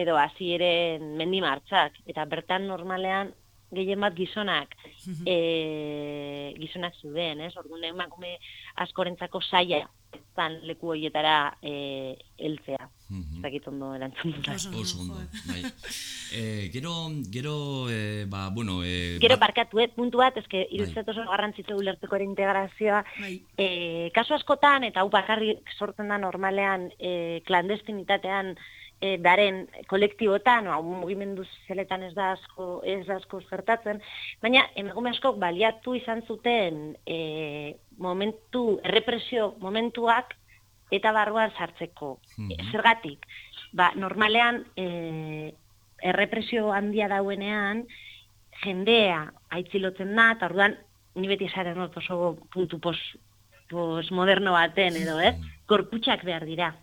edo hasieren mendimartzak eta bertan normalean gehien bat gizonak e, gizonak zuden, ez? Orduan emakume askorentzako saia zan leku horietara e, heltzea. Ez dakit ondo erantzun dut. Oso ondo, bai. E, gero, gero, e, ba, bueno... E, Gero bat- barkatu, eh, puntu bat, eske iruditzen oso garrantzitsu ulertzeko ere integrazioa. E, kasu askotan, eta hau bakarrik sortzen da normalean e, klandestinitatean e, daren kolektibotan, hau mugimendu zeletan ez da asko, ez da asko gertatzen, baina emakume askok baliatu izan zuten e, momentu, errepresio momentuak eta barruan sartzeko. E, Zergatik, ba, normalean e, errepresio handia dauenean, jendea aitzilotzen da, eta orduan, ni beti esaren dut oso puntu pos postmoderno baten edo, ez? Gorputxak behar dira.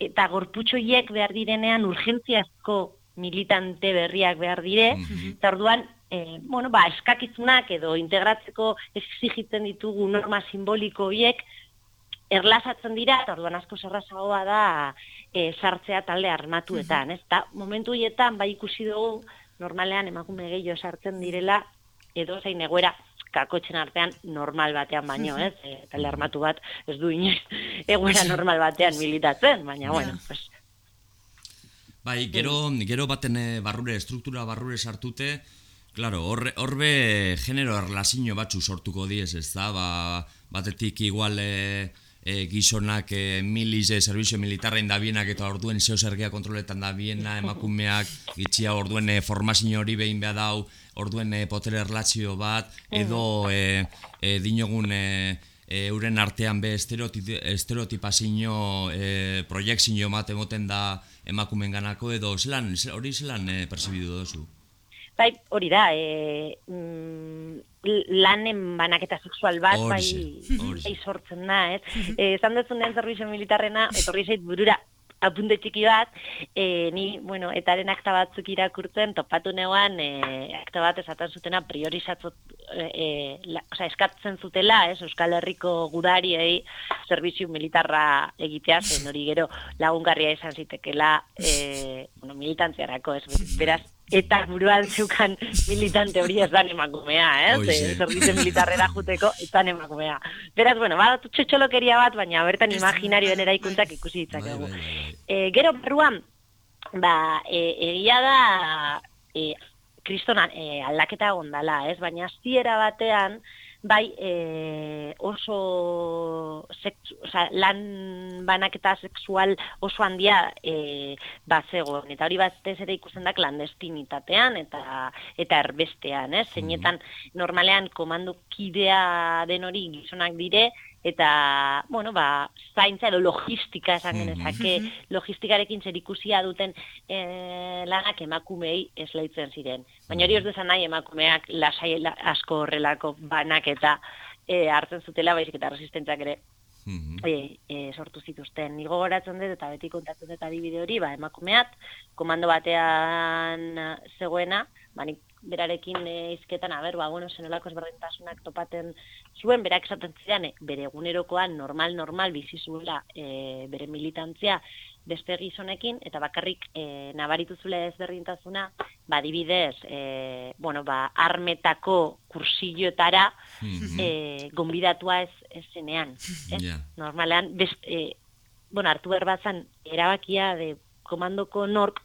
Eta gorputxoiek behar direnean urgentziazko militante berriak behar dire, eta orduan, e, bueno, ba, eskakizunak edo integratzeko exigitzen ditugu norma simboliko horiek, erlazatzen dira, eta orduan asko zerrazagoa da e, sartzea talde armatuetan, ez? Ta, momentu horietan, bai ikusi dugu, normalean emakume gehiago sartzen direla, edo zein egoera kakotxen artean normal batean baino, ez? E, talde armatu bat ez du inoiz egoera normal batean militatzen, baina, bueno, pues, Bai, gero, gero baten eh, barrure, struktura barrure sartute, Claro, horre, horbe genero erlazio batzu sortuko diez, ez da, ba, batetik igual e, e, gizonak e, milize, servizio militarrein da bienak eta orduen zeo kontroletan da biena, emakumeak, gitxia orduen e, formazio hori behin behar dau, orduen e, potere erlazio bat, edo e, e, dinogun e, e, euren artean be estereotip, estereotipazio e, proiektzio bat emoten da emakumen ganako, edo zelan, hori zelan e, persibidu dozu? Bai, hori da, e, mm, lanen banaketa sexual bat, bai, bai sortzen da, ez? Eh, Esan duzun den zerbizio militarrena, etorri zait burura apunte txiki bat, e, ni, bueno, etaren akta batzuk irakurtzen, topatu neuan, e, akta bat esaten zutena priorizatzot, e, e, la, osea, eskatzen zutela, ez, Euskal Herriko gudariei zerbizio militarra egitea, zen hori gero lagungarria izan zitekela, e, bueno, militantziarako, ez, beraz, eta buruan zeukan militante hori ez dan emakumea. Eh? Zerbitze militarrera juteko ez dan emakumea. Beraz, bueno, badatu txotxolokeria bat, baina bertan imaginarioen eraikuntzak ikusi ditzakegu. E, gero barruan, ba, e, egia da, e, kristonan e, aldaketa ondala, ez? Baina ziera batean, bai e, oso sexu, oza, lan banaketa sexual oso handia e, bazegoen. Eta hori batez ere ikusten da klandestinitatean eta eta erbestean, ez? Zeinetan normalean komando kidea den hori gizonak dire, eta, bueno, ba, zaintza edo logistika esan genezake, logistikarekin zer ikusia duten e, lanak emakumei esleitzen ziren. Baina hori ez dezan nahi emakumeak lasai la, asko horrelako banak eta e, hartzen zutela, baizik eta resistentzak ere e, e, sortu zituzten. Nigo goratzen dut eta beti kontatzen dut adibide hori, ba, emakumeat, komando batean zegoena, ba, nik berarekin e, izketan, aber, ba, bueno, zenolako ezberdintasunak topaten zuen, berak esaten zidan, e, bere egunerokoan normal-normal bizi zuela e, bere militantzia beste gizonekin, eta bakarrik e, nabaritu zule ezberdintasuna, ba, dibidez, e, bueno, ba, armetako kursilloetara e, gonbidatua ez, ez zenean. Ez? Ja. Normalean, best, e, bueno, hartu berbazan erabakia de komandoko nork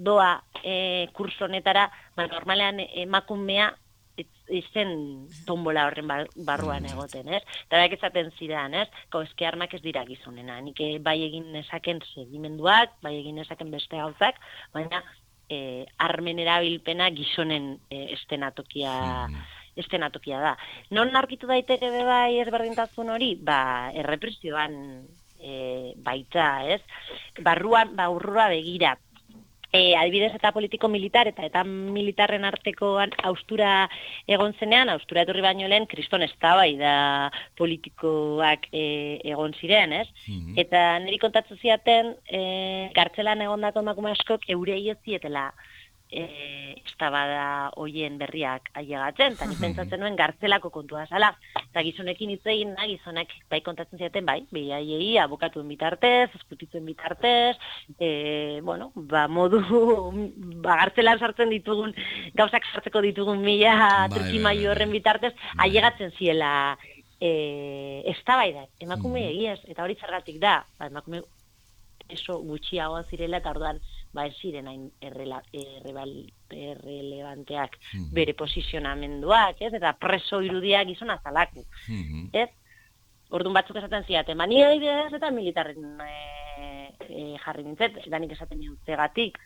doa e, kurso honetara, ba, normalean emakumea izen tombola horren bar- barruan egoten, ez? Eta berak esaten zidan, ez? Ko, eske armak ez dira gizonena. Nik eh, bai egin nezaken segimenduak, bai egin nezaken beste gauzak, baina e, armen erabilpena gizonen e, estenatokia estenatokia da. Non arkitu daiteke be bai ezberdintasun hori? Ba, errepresioan e, baita, ez? Barruan, ba, urrura begira, E, adibidez eta politiko militar eta eta militarren artekoan austura egon zenean, austura etorri baino lehen, kriston eztabaida politikoak e, egon ziren, ez? Eta niri kontatzen ziaten, e, gartzelan egondako emakume askok eurei ez zietela e, eztabada hoien berriak ailegatzen, eta pentsatzen nuen gartzelako kontua zala. Eta gizonekin hitz egin, na, gizonek bai kontatzen ziaten, bai, behaiei abokatuen bitartez, eskutitzen bitartez, e, bueno, ba, modu, ba, gartzelan sartzen ditugun, gauzak sartzeko ditugun mila Bai, trikimailu bai, horren bitartez, ailegatzen ziela e, eztabaida, emakume egiaz, eta hori zergatik da, ba, emakume eso gutxiagoa zirela eta orduan ba ez ziren hain errela, errebal, errelevanteak bere posizionamenduak, ez? Eta preso irudiak gizona zalaku, ez? Orduan batzuk esaten zidaten, ba, ni adibidez eta militarren e, e, jarri nintzen, eta nik esaten nion zegatik.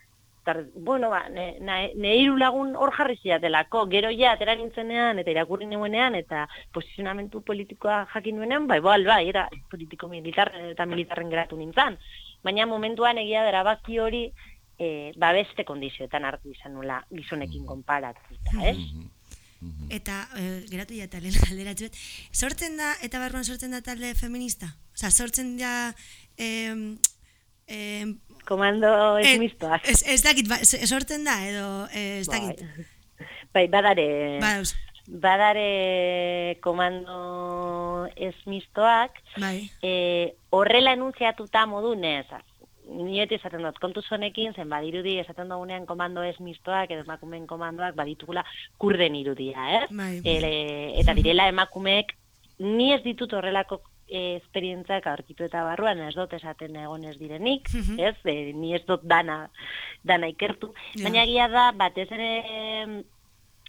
Bueno, ba, ne, ne, ne hiru lagun hor jarri zidatelako, gero ja, atera nintzenean, eta irakurri nuenean, eta posizionamentu politikoa jakin nuenean, bai, bai, bai, era politiko militarren eta militarren geratu nintzen. Baina momentuan egia erabaki hori, e, ba beste kondizioetan hartu izan nula gizonekin konparatuta, ez? Eta, e, geratu ja eta lehen galderatzu bet, sortzen da, eta barruan sortzen da talde feminista? Osa, sortzen da... em, em, Komando ez eh. Ez, ez dakit, ba, sortzen da, edo eh, ez dakit. Bai, badare... Badauz. Badare komando ez mistoak, Bai. e, horrela enuntziatuta modunez, Niet esaten dut, kontu zonekin, zen badirudi esaten dugunean komando ez mistoak edo emakumeen komandoak baditugula kurden irudia, ez? Bai. Ele, eta direla emakumeek ni ez ditut horrelako eh, esperientzak aurkitu eta barruan ez dut esaten egon ez direnik, Mhm. ez? E, ni ez dut dana, dana ikertu. Ja. Baina egia da, batez ere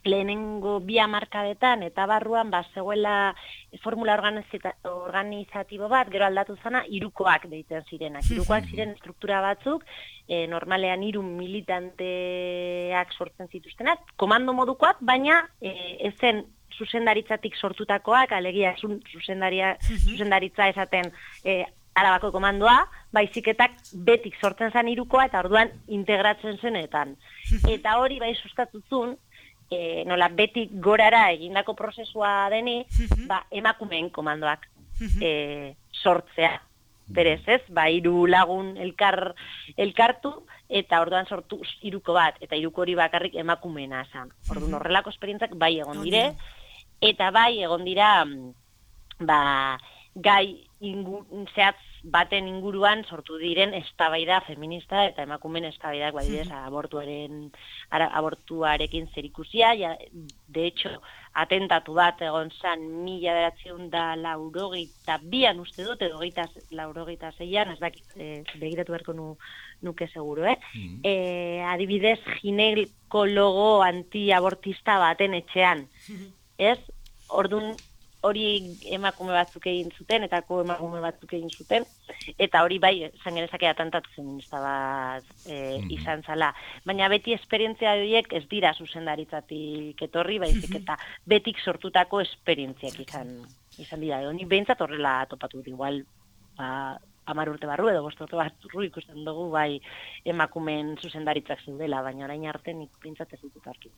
lehenengo bi hamarkadetan eta barruan ba zegoela formula organizatibo bat, gero aldatu zana hirukoak deitzen zirenak. Hirukoak ziren struktura batzuk, e, normalean hiru militanteak sortzen zituztenak, komando modukoak, baina e, ez zen zuzendaritzatik sortutakoak, alegia zuzendaria, zuzendaritza esaten e, arabako komandoa, baiziketak betik sortzen zen hirukoa eta orduan integratzen zenetan. Eta hori bai sustatuzun, e, nola betik gorara egindako prozesua deni, ba, emakumeen komandoak e, sortzea. Berez, ez? Ba, hiru lagun elkar, elkartu, eta orduan sortu hiruko bat, eta hiruko hori bakarrik emakumeena esan. Orduan horrelako esperientzak bai egon dire, eta bai egon dira, ba, gai ingu, zehatz baten inguruan sortu diren eztabaida feminista eta emakumeen eztabaidak badidez abortuaren ara, abortuarekin zerikusia ja, de hecho atentatu bat egon zan mila beratzen da laurogeita bian uste dut edo geita laurogeita zeian ez dakit e, begiratu beharko nu, nuke seguro eh? e, adibidez ginekologo antiabortista baten etxean ez? Ordun hori emakume batzuk egin zuten, etako emakume batzuk egin zuten, eta hori bai, zan genezake atantatu feminista bat e, izan zala. Baina beti esperientzia horiek ez dira zuzendaritzatik etorri, baizik eta betik sortutako esperientziak izan, izan dira. Edo nik behintzat horrela topatu dut, igual, ba, amar urte barru edo bost urte barru ikusten dugu bai emakumeen zuzendaritzak zeudela, baina orain arte nik behintzat ez aurkitu.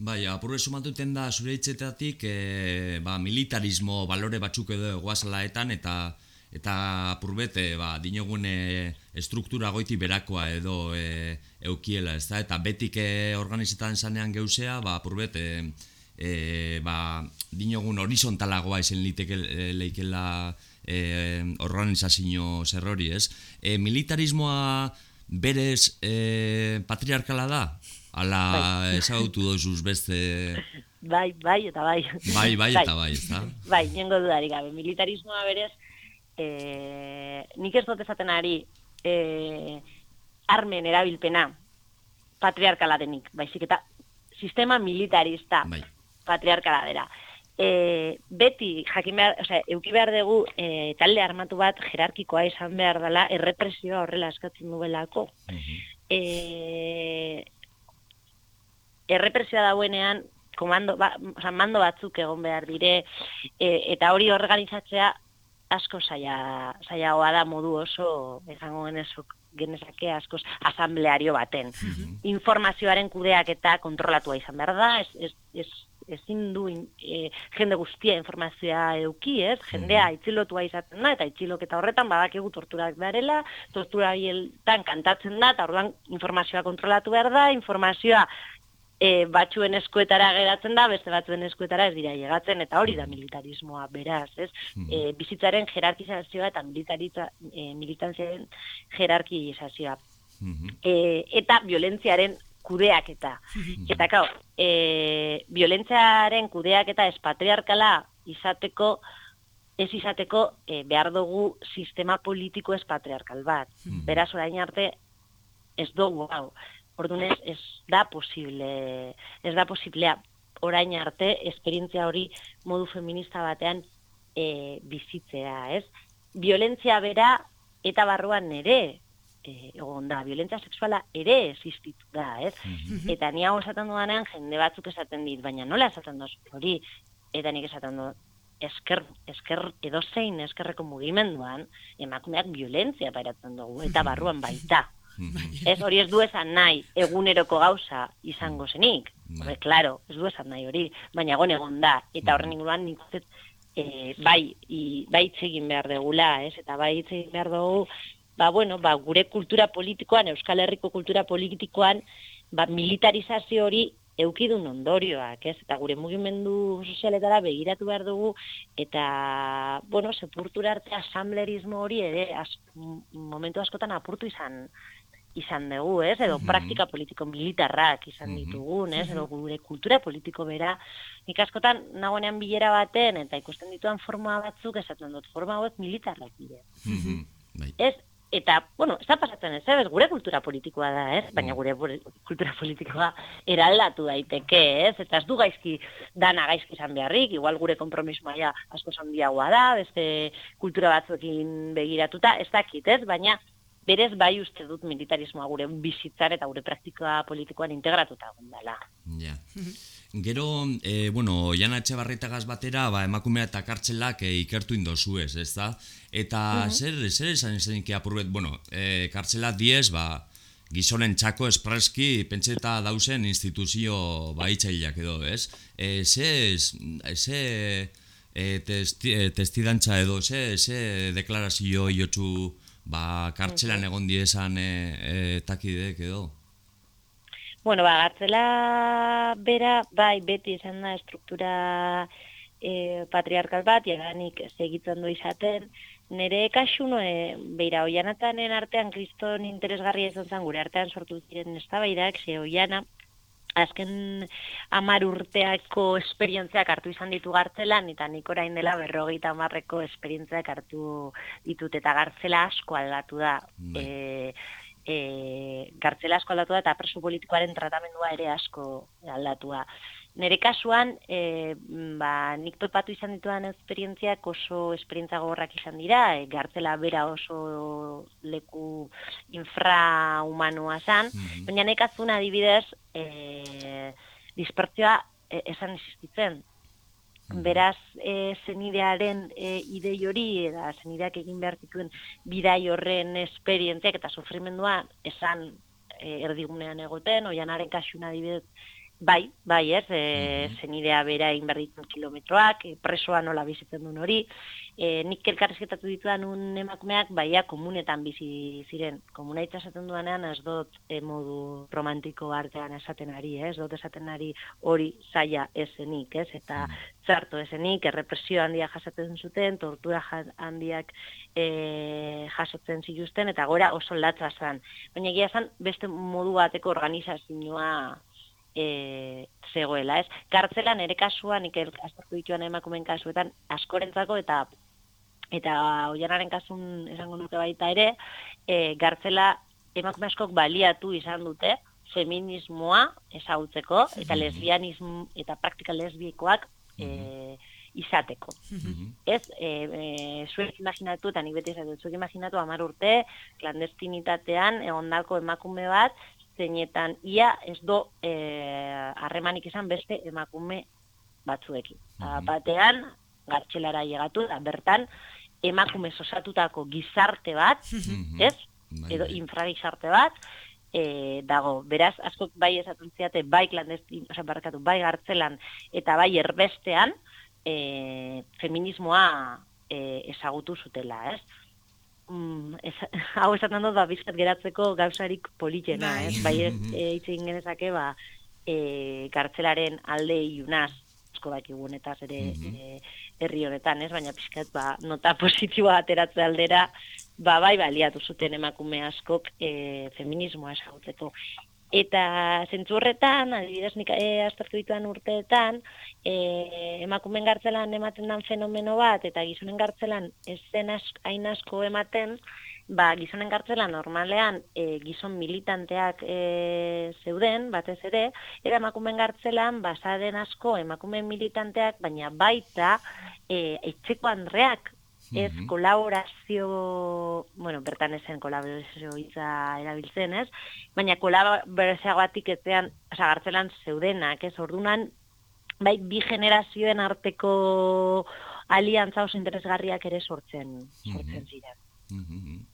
Bai, apurre sumatuten da zure hitzetatik e, ba, militarismo balore batzuk edo egoazalaetan eta eta apurbet e, ba, dinogun e, estruktura goiti berakoa edo e, eukiela, ez da? Eta betik e, organizetan zanean geusea, ba, apurbet e, ba, dinogun horizontalagoa izan liteke e, leikela e, organizazio zerrori, ez? E, militarismoa berez e, patriarkala da? Ala Bai. ezagutu dozuz beste... Bai, bai, eta bai. Bai, bai, eta bai, ez da? Bai, nengo dudarik gabe. Militarismoa berez, e, nik ez dut esaten ari e, armen erabilpena patriarkala denik, baizik eta sistema militarista bai. patriarkala dela. E, beti, jakin behar, osea, euki behar dugu e, talde armatu bat jerarkikoa izan behar dela, errepresioa horrela eskatzen duelako. E, errepresioa dauenean, komando, ba, oza, mando batzuk egon behar dire, e, eta hori organizatzea asko saia, saiagoa da modu oso, esango genezok, genezake askoz asambleario baten. Informazioaren kudeak eta kontrolatua izan behar da, ez, ez, ez, ezin du in- e, jende guztia informazioa euki, ez? Jendea itxilotua izaten da, eta itxiloketa horretan badakigu torturak beharela, tortura bieltan kantatzen da, eta orduan informazioa kontrolatu behar da, informazioa e, batzuen eskuetara geratzen da, beste batzuen eskuetara ez dira llegatzen, eta hori da militarismoa, beraz, ez? E, bizitzaren jerarkizazioa eta militaritza, e, militantziaren jerarkizazioa. E, eta violentziaren kudeaketa. Eta, kau, e, violentziaren kudeaketa ez patriarkala izateko, ez izateko e, behar dugu sistema politiko ez patriarkal bat. Beraz, orain arte, ez dugu, hau. Orduan ez, ez da posible, ez da posiblea orain arte esperientzia hori modu feminista batean e, bizitzea, ez? Violentzia bera eta barruan ere e, egon da, violentzia sexuala ere existitu da, ez? Eta ni hau esaten dudanean jende batzuk esaten dit, baina nola esaten dozu hori? Eta nik esaten du, esker, esker edozein eskerreko mugimenduan, emakumeak violentzia pairatzen dugu, eta barruan baita. Ez hori ez du esan nahi eguneroko gauza izango zenik. Bai. Claro, ez du esan nahi hori, baina egon egon da. Eta horren inguruan nik dut, e, bai, i, bai egin behar degula, ez? Eta bai egin behar dugu, ba, bueno, ba, gure kultura politikoan, Euskal Herriko kultura politikoan, ba, militarizazio hori eukidun ondorioak, ez? Eta gure mugimendu sozialetara begiratu behar dugu, eta, bueno, sepultura arte asamblerismo hori ere, az, momentu askotan apurtu izan, izan dugu, ez? Edo praktika politiko militarrak izan ditugun, ez? Edo gure kultura politiko bera. Nik askotan nagoenean bilera baten, eta ikusten dituan forma batzuk, esaten dut, forma hauek militarrak dire. Ez, eta, bueno, ez da pasatzen ez, ez, gure kultura politikoa da, ez? Baina gure kultura politikoa eraldatu daiteke, ez? Eta ez du gaizki, dana gaizki izan beharrik, igual gure kompromismoa ja asko handiagoa da, beste kultura batzuekin begiratuta, ez dakit, ez? Baina berez bai uste dut militarismoa gure bizitzan eta gure praktika politikoan integratuta egon dela. Ja. Gero, e, bueno, Jana Etxebarrietagaz batera, ba, emakumea eta kartzelak e, ikertu indozu ez, ez da? Eta Mhm. zer, zer esan ezenik apurbet, bueno, e, kartzela diez, ba, gizonen txako espreski pentseta dausen instituzio baitzaileak edo, ez? E, ze, ze e, testi, e, testidantza edo, ze, ze deklarazio iotzu ba, kartzelan egon diezan e, e, takidek edo? Bueno, ba, gartzela bera, bai, beti izan da struktura e, patriarkal bat, jadanik segitzen du izaten, nire kasun, e, beira, oianatanen artean kriston interesgarria izan zen, gure artean sortu ziren eztabaidak, ze oiana, azken amar urteako esperientziak hartu izan ditu gartzelan, eta nik orain dela berrogeita amarreko esperientziak hartu ditut, eta gartzela asko aldatu da. E, e, gartzela asko aldatu da, eta preso politikoaren tratamendua ere asko aldatua. Nere kasuan, e, ba, nik topatu izan ditudan esperientziak oso esperientzia gogorrak izan dira, e, gartzela bera oso leku infrahumanoa zan, baina nekazun adibidez, e, dispertzioa e, esan existitzen. Beraz, e, zenidearen e, idei hori, eta zenideak egin behar zituen bidai horren esperientziak eta sufrimendua esan e, erdigunean egoten, oianaren kasuna adibidez, bai, bai ez, e, zenidea bera egin behar dituen kilometroak, e, presoa nola bizitzen duen hori, e, nik elkarrizketatu ditudan un emakumeak, baia komunetan bizi ziren. Komuna esaten duanean ez dut e, modu romantiko artean esaten ari, ez dut esaten ari hori zaila esenik, ez, eta txarto esenik, errepresio handia jasaten zuten, tortura handiak e, jasotzen zituzten, eta gora oso latza zen. Baina egia zen beste modu bateko organizazioa e, zegoela, ez? Gartzelan ere kasuan, nik aztertu dituan emakumen kasuetan, askorentzako eta eta oianaren kasun esango nuke baita ere, e, gartzela emakume askok baliatu izan dute feminismoa ezagutzeko eta lesbianismo eta praktika lesbiekoak e, izateko. Ez, e, e, zuek imaginatu, eta nik beti esaten, zuek imaginatu amar urte, klandestinitatean egondako emakume bat, zeinetan ia ez do e, harremanik izan beste emakume batzuekin. Mm Batean, gartxelara llegatu, da bertan, emakume osatutako gizarte bat, ez? Edo infragizarte bat, e, dago. Beraz, askok bai esaten ziate, bai klandestin, oza, barkatu, bai gartzelan, eta bai erbestean, e, feminismoa e, ezagutu zutela, ez? Mm, ez, hau esaten dut, ba, bizkat geratzeko gauzarik politena, Bai. ez? Bai, ez, e, hitz egin genezake, ba, e, gartzelaren alde ilunaz, asko dakigun eta ere e, herri honetan, ez? Baina pixkat, ba, nota positiboa ateratze aldera, ba, bai baliatu zuten emakume askok e, feminismoa ezagutzeko. Eta zentzu horretan, adibidez nik e, aztertu dituan urteetan, e, emakumen gartzelan ematen dan fenomeno bat, eta gizonen gartzelan ez zen hain asko ematen, ba, gizonen gartzelan normalean e, gizon militanteak e, zeuden, batez ere, era emakumen gartzelan basaden asko emakume militanteak, baina baita e, etxeko andreak ez kolaborazio, bueno, bertan ezen kolaborazio hitza erabiltzen, ez? Baina kolaborazioagatik etzean, oza, gartzelan zeudenak, ez? Ordunan, bai, bi generazioen arteko aliantza oso interesgarriak ere sortzen, sortzen ziren.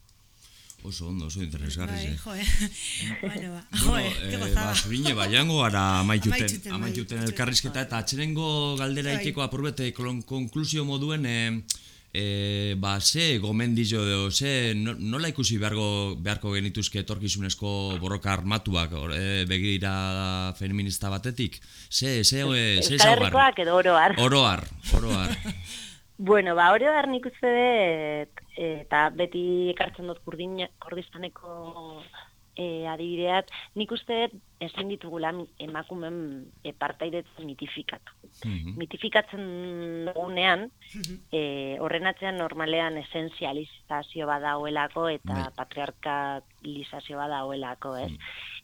Oso ondo, oso interesgarri, Bai, eh. joe. bueno, ba, Bueno, joe, eh, ba, zurine, gara amaituten, Amaituten, bai. elkarrizketa, eta atxerengo galdera Bai. ikeko apurbete konklusio moduen, e, e, ba, ze gomendizo edo, ze no, nola ikusi beharko, beharko genituzke etorkizunezko borroka armatuak e, begira feminista batetik? Ze, ze, e, ze Herrikoak edo oroar. Oroar, oroar. Bueno, ba, da nik uste dut, eta beti ekartzen dut kurdistaneko e, adibideat, nik uste dut ezin ditugula emakumen e, partaidetzen mitifikatu. Mitifikatzen dugunean, e, horren atzean normalean esenzializazio badauelako eta patriarkalizazio badauelako, ez?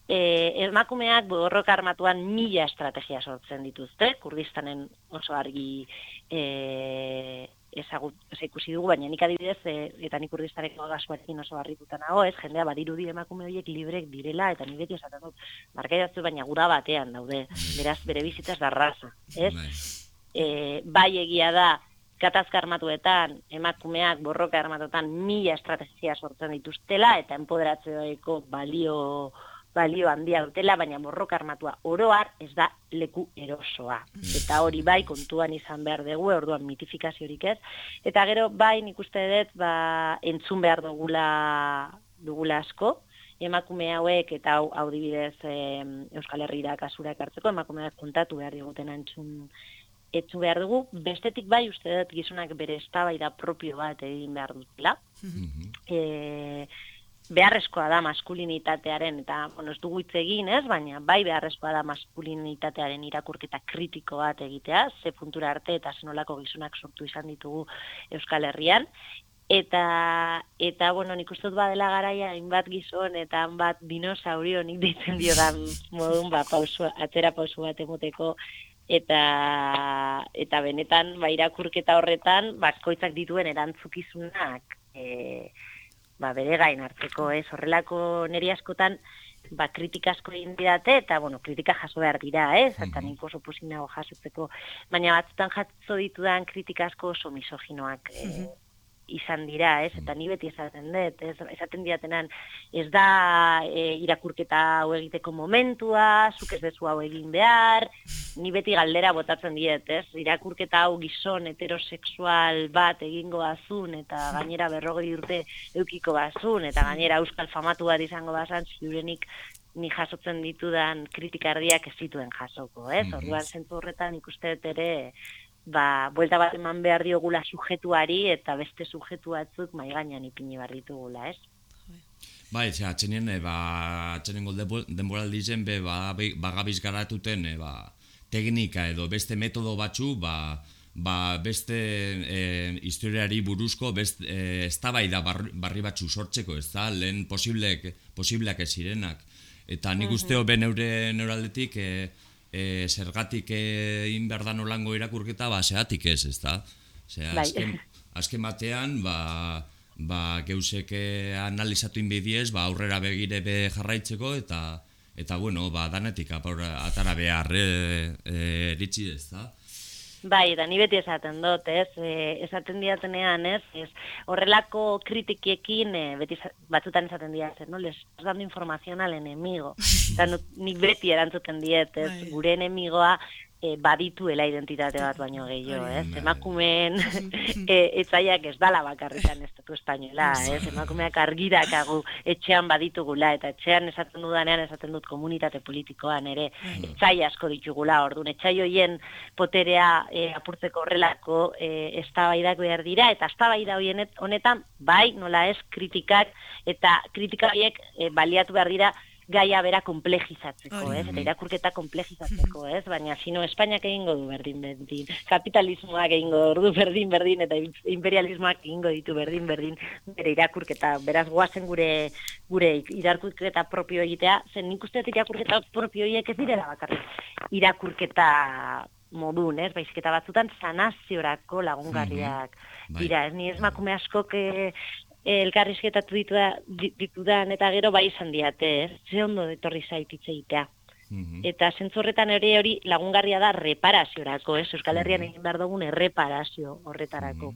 E, emakumeak borroka armatuan mila estrategia sortzen dituzte, kurdistanen oso argi e, ezagut, oza, ikusi dugu, baina nik adibidez, e, eta nik kurdistaneko gasuarekin oso harrituta nago, ez, jendea badirudi emakume horiek librek direla, eta ni beti esaten dut, markaidatzu baina gura batean daude, beraz, bere bizitzaz da raza, ez? E, bai egia da, gatazka armatuetan, emakumeak borroka armatuetan mila estrategia sortzen dituztela, eta empoderatzeeko balio balio handia dutela, baina borroka armatua oroar ez da leku erosoa. Eta hori bai kontuan izan behar dugu, orduan mitifikaziorik ez. Eta gero bai nik uste dut ba, entzun behar dugula, dugula asko, emakume hauek eta hau, hau dibidez e, Euskal Herriera kasura ekartzeko, emakumeak kontatu behar diguten entzun etzu behar dugu, bestetik bai uste dut gizonak bere eztabaida propio bat egin behar dutela. E, beharrezkoa da maskulinitatearen, eta bueno, ez dugu hitz egin, ez, baina bai beharrezkoa da maskulinitatearen irakurketa kritiko bat egitea, ze puntura arte eta zenolako gizonak sortu izan ditugu Euskal Herrian, eta eta bueno, nik uste dut badela garaia hainbat gizon eta hainbat dinosaurio nik deitzen diodan modun ba pausu atzera pausu bat emoteko. Eta eta benetan ba irakurketa horretan bakoitzak dituen erantzukizunak e, ba, bere gain hartzeko, ez? Horrelako neri askotan ba, kritika asko egin didate, eta, bueno, kritika jaso behar dira, ez? Eta nik oso pozik nago jasotzeko. Baina batzutan jaso ditudan kritika asko oso misoginoak eh, izan dira, ez? Eta ni beti esaten dut, ez? Esaten diatenan, ez da e, irakurketa hau egiteko momentua, zuk ez bezu hau egin behar, ni beti galdera botatzen diet, ez? Irakurketa hau gizon heterosexual bat egingo bazun, eta gainera berrogei urte eukiko bazun, eta gainera euskal famatu bat izango bazan, ziurenik ni jasotzen ditudan kritikardiak ez zituen jasoko, ez? Orduan zentzu horretan ikuste dut ere ba, buelta bat eman behar diogula sujetuari eta beste sujetu batzuk mai gainean ipini behar ditugula, ez? Ba, etxe, atxenien, e, ba, atxenengo denboraldi zen, be, ba, be- bagabiz garatuten, e, ba, teknika edo beste metodo batzu, ba, ba, beste e, historiari buruzko beste e, eztabaida barri, barri batzu sortzeko, ez da, lehen posiblek, posibleak ez zirenak. Eta nik Mhm. usteo ben neure neuraldetik e, e, zergatik egin behar da nolango irakurketa, ba, zeatik ez, ez da? Osea, Bai. azken, azken batean, ba, ba, geusek eh, analizatu inbidiez, ba, aurrera begire be jarraitzeko, eta, eta bueno, ba, danetik apora, atara behar e, e, eritzi ez, da? Bai, eta ni beti esaten dut, ez? E, esaten diatenean, ez? ez horrelako kritikiekin, e, beti batzutan esaten diatzen, no? Les estás dando información al enemigo. Eta nik beti erantzuten diet, ez? Gure enemigoa e, badituela identitate bat baino gehiago, ez? Emakumeen e, etzaiak ez dala bakarrikan estatu espainola, ez? Emakumeak argirakagu etxean baditugula, eta etxean esaten dudanean esaten dut komunitate politikoan ere, etxai asko ditugula, orduan, etxai hoien poterea e, apurtzeko horrelako e, eztabaidak behar dira, eta eztabaida honetan, bai, nola ez, kritikak, eta kritika horiek e, baliatu behar dira, gaia bera komplejizatzeko, ez? Eta irakurketa komplejizatzeko, ez? Baina sino Espainiak egingo du berdin berdin, kapitalismoak egingo du berdin berdin eta imperialismoak egingo ditu berdin berdin bere irakurketa. Beraz goazen gure gure irakurketa propio egitea, zen nik uste dut irakurketa propio horiek ez direla bakarrik irakurketa modun, ez? Baizik eta batzutan sanaziorako lagungarriak Bai. dira, ez? Ni ez makume askok eh, elkarrizketatu dituda, di- ditudan eta gero bai izan diate, ez? Ze ondo etorri zait hitz egitea. Eta zentzu horretan ere hori lagungarria da reparaziorako, ez? Euskal Herrian egin behar dugun erreparazio horretarako.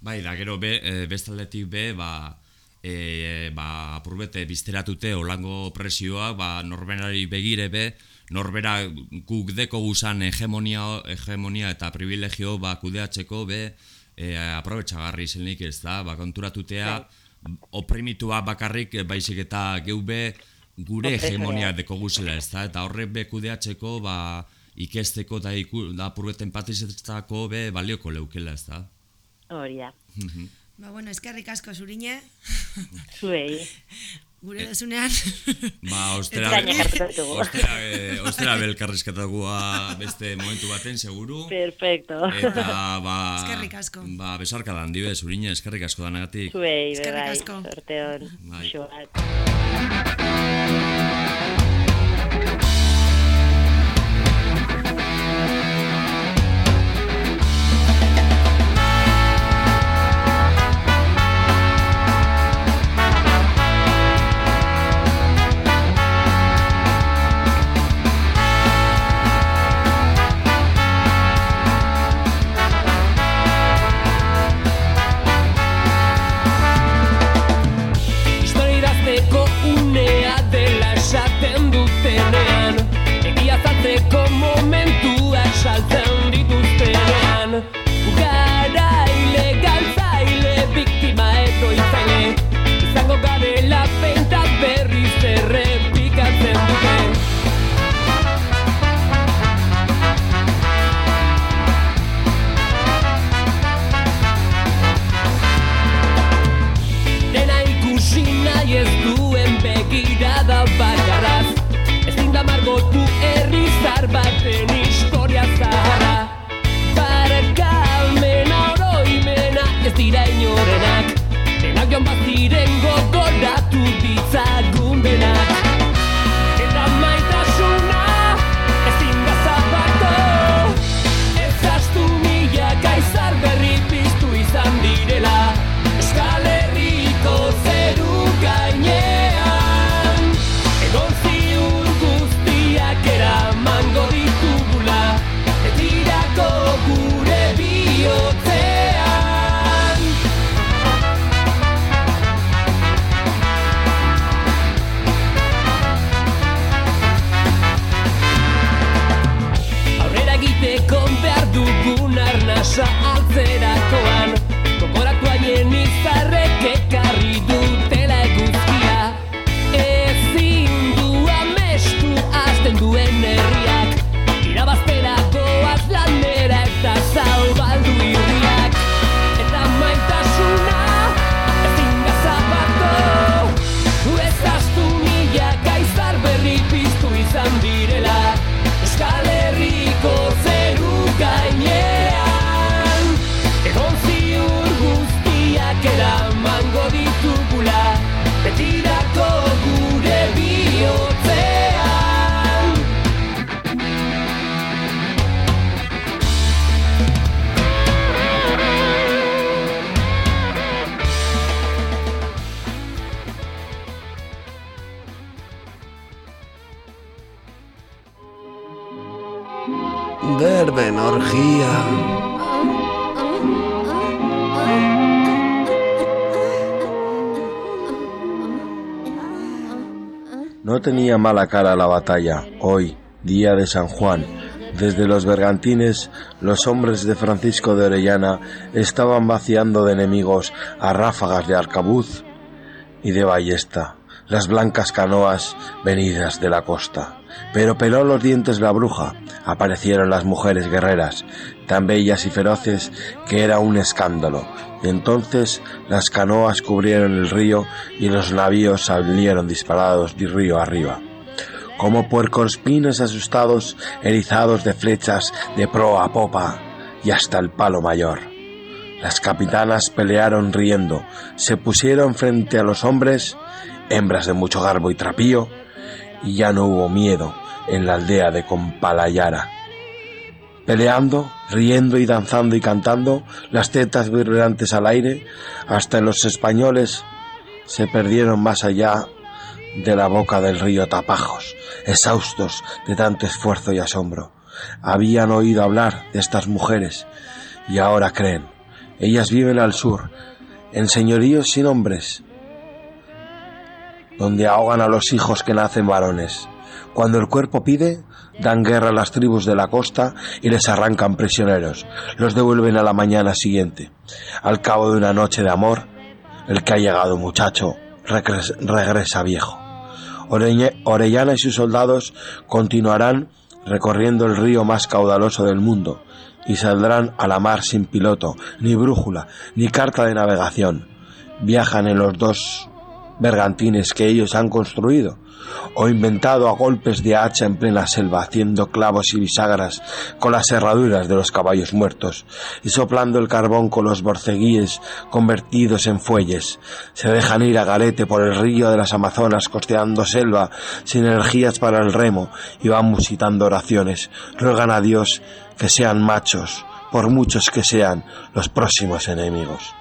Bai, da gero be, e, bestaldetik be, ba, e, ba, apurbete bizteratute olango presioak, ba, norberari begire be, norbera guk deko guzan hegemonia, hegemonia eta privilegio ba, kudeatzeko be, e, aprobetxagarri zelnik ez da, ba, konturatutea, oprimitua bakarrik eh, baizik eta geube gure hegemonia deko guzela ez da, eta horrek be kudeatzeko ba, ikesteko da, iku, da apurbeten patizetako be balioko leukela ez da. Hori da. Ba, bueno, eskerrik asko zurine, Zuei. gure dozunean. Ba, ostera, ostera, ostera belkarrizketagoa beste momentu baten, seguru. Perfecto. Eta, ba, Eskerrik asko. Ba, besarka dan, dibe, zurine, eskerrik asko danagatik. Zuei, Eskerrik bai, asko. sorte hon. Bai. Muxo Berben orgía. No tenía mala cara la batalla, hoy, día de San Juan. Desde los bergantines, los hombres de Francisco de Orellana estaban vaciando de enemigos a ráfagas de arcabuz y de ballesta, las blancas canoas venidas de la costa. Pero peló los dientes la bruja, aparecieron las mujeres guerreras, tan bellas y feroces que era un escándalo. Y entonces las canoas cubrieron el río y los navíos salieron disparados de río arriba. Como puercoespines asustados, erizados de flechas de proa a popa y hasta el palo mayor. Las capitanas pelearon riendo, se pusieron frente a los hombres, hembras de mucho garbo y trapío, y ya no hubo miedo en la aldea de Compalayara. Peleando, riendo y danzando y cantando, las tetas vibrantes al aire, hasta los españoles se perdieron más allá de la boca del río Tapajos, exhaustos de tanto esfuerzo y asombro. Habían oído hablar de estas mujeres y ahora creen. Ellas viven al sur, en señoríos sin hombres, donde ahogan a los hijos que nacen varones. Cuando el cuerpo pide, dan guerra a las tribus de la costa y les arrancan prisioneros. Los devuelven a la mañana siguiente. Al cabo de una noche de amor, el que ha llegado muchacho regres- regresa viejo. Orellana y sus soldados continuarán recorriendo el río más caudaloso del mundo y saldrán a la mar sin piloto, ni brújula, ni carta de navegación. Viajan en los dos bergantines que ellos han construido o inventado a golpes de hacha en plena selva, haciendo clavos y bisagras con las herraduras de los caballos muertos y soplando el carbón con los borceguíes convertidos en fuelles. Se dejan ir a galete por el río de las Amazonas costeando selva sin energías para el remo y van musitando oraciones. Ruegan a Dios que sean machos, por muchos que sean los próximos enemigos.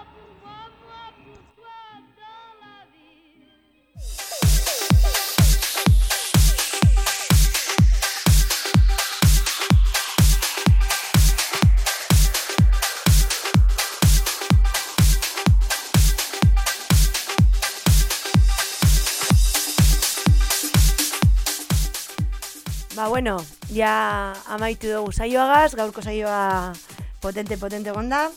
Bueno, ja amaitu dugu saioagaz, gaurko saioa potente potente gonda.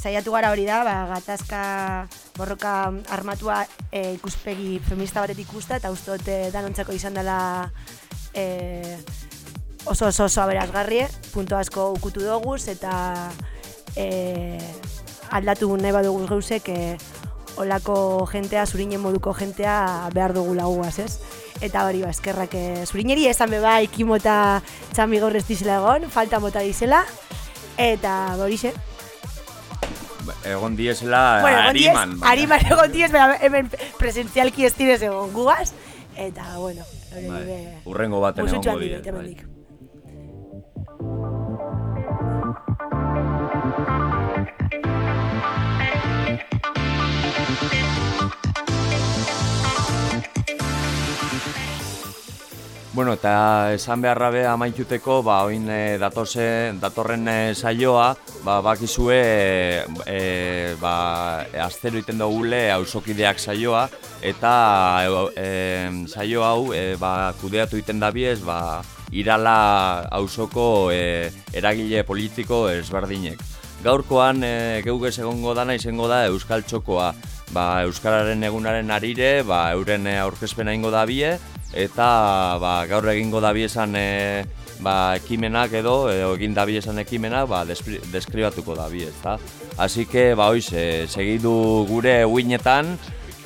Saiatu gara hori da, ba, gatazka borroka armatua e, ikuspegi feminista batetik ikusta, eta uste dut eh, danontzako izan dela e, oso oso oso aberazgarrie, punto asko ukutu doguz, eta e, aldatu nahi badugu geusek, e, olako jentea, zurinen moduko jentea behar dugu laguaz, ez? Eta hori ba, eskerrak eh, zurineri esan beba ikimo eta txami gaur ez dizela egon, falta mota dizela. Eta horixe. Egon diezela bueno, egon diez, ariman. ariman egon diez, bera, hemen presentzialki ez direz egon gugaz. Eta, bueno, hori be... Urrengo baten Musutxo egongo Bueno, eta esan beharra be amaituteko, ba, oin e, datose, datorren e, saioa, ba, bakizue, e, e, ba, astero iten dugule auzokideak saioa, eta e, e, saio hau, e, ba, kudeatu iten dabiez, ba, irala auzoko e, eragile politiko ezberdinek. Gaurkoan e, geugez egongo dana izango da Euskal Txokoa, ba, Euskararen egunaren arire, ba, euren aurkezpena ingo dabie, eta ba, gaur egingo dabiesan e, ba, ekimenak edo, edo egin dabiesan ekimenak ba, deskribatuko dabie, ezta? Así que, ba, oiz, e, segidu gure uinetan,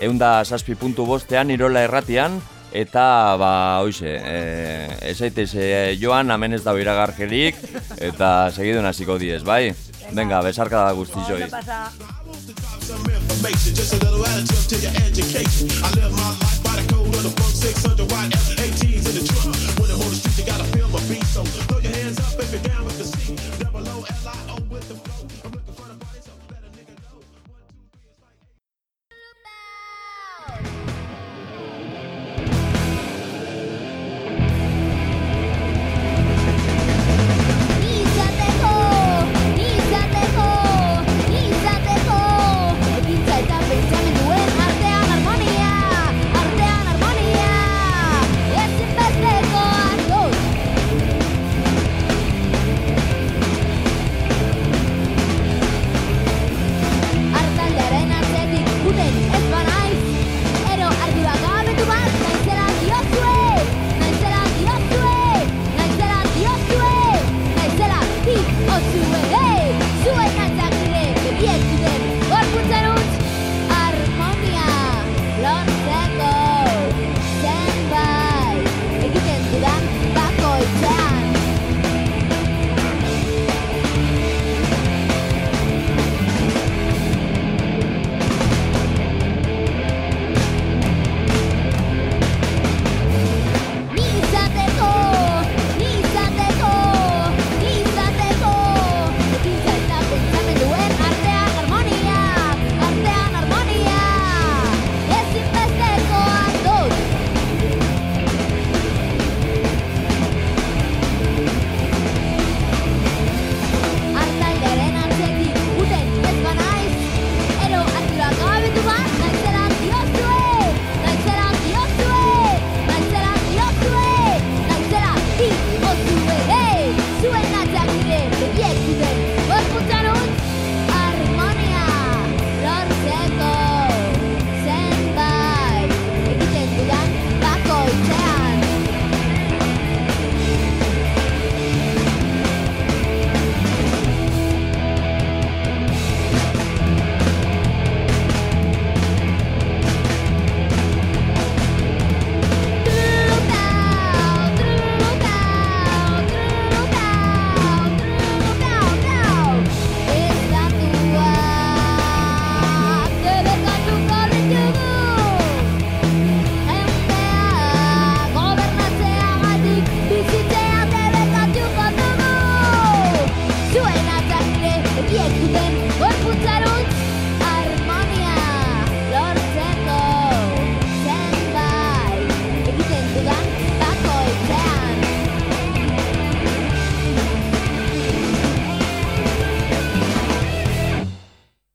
eunda saspi puntu bostean, irola erratian, eta, ba, oize, e, esaitez e, joan, hemen ez dago iragargerik, eta segidu hasiko diez, bai? Venga, besarka guztioi. information. Just a little additive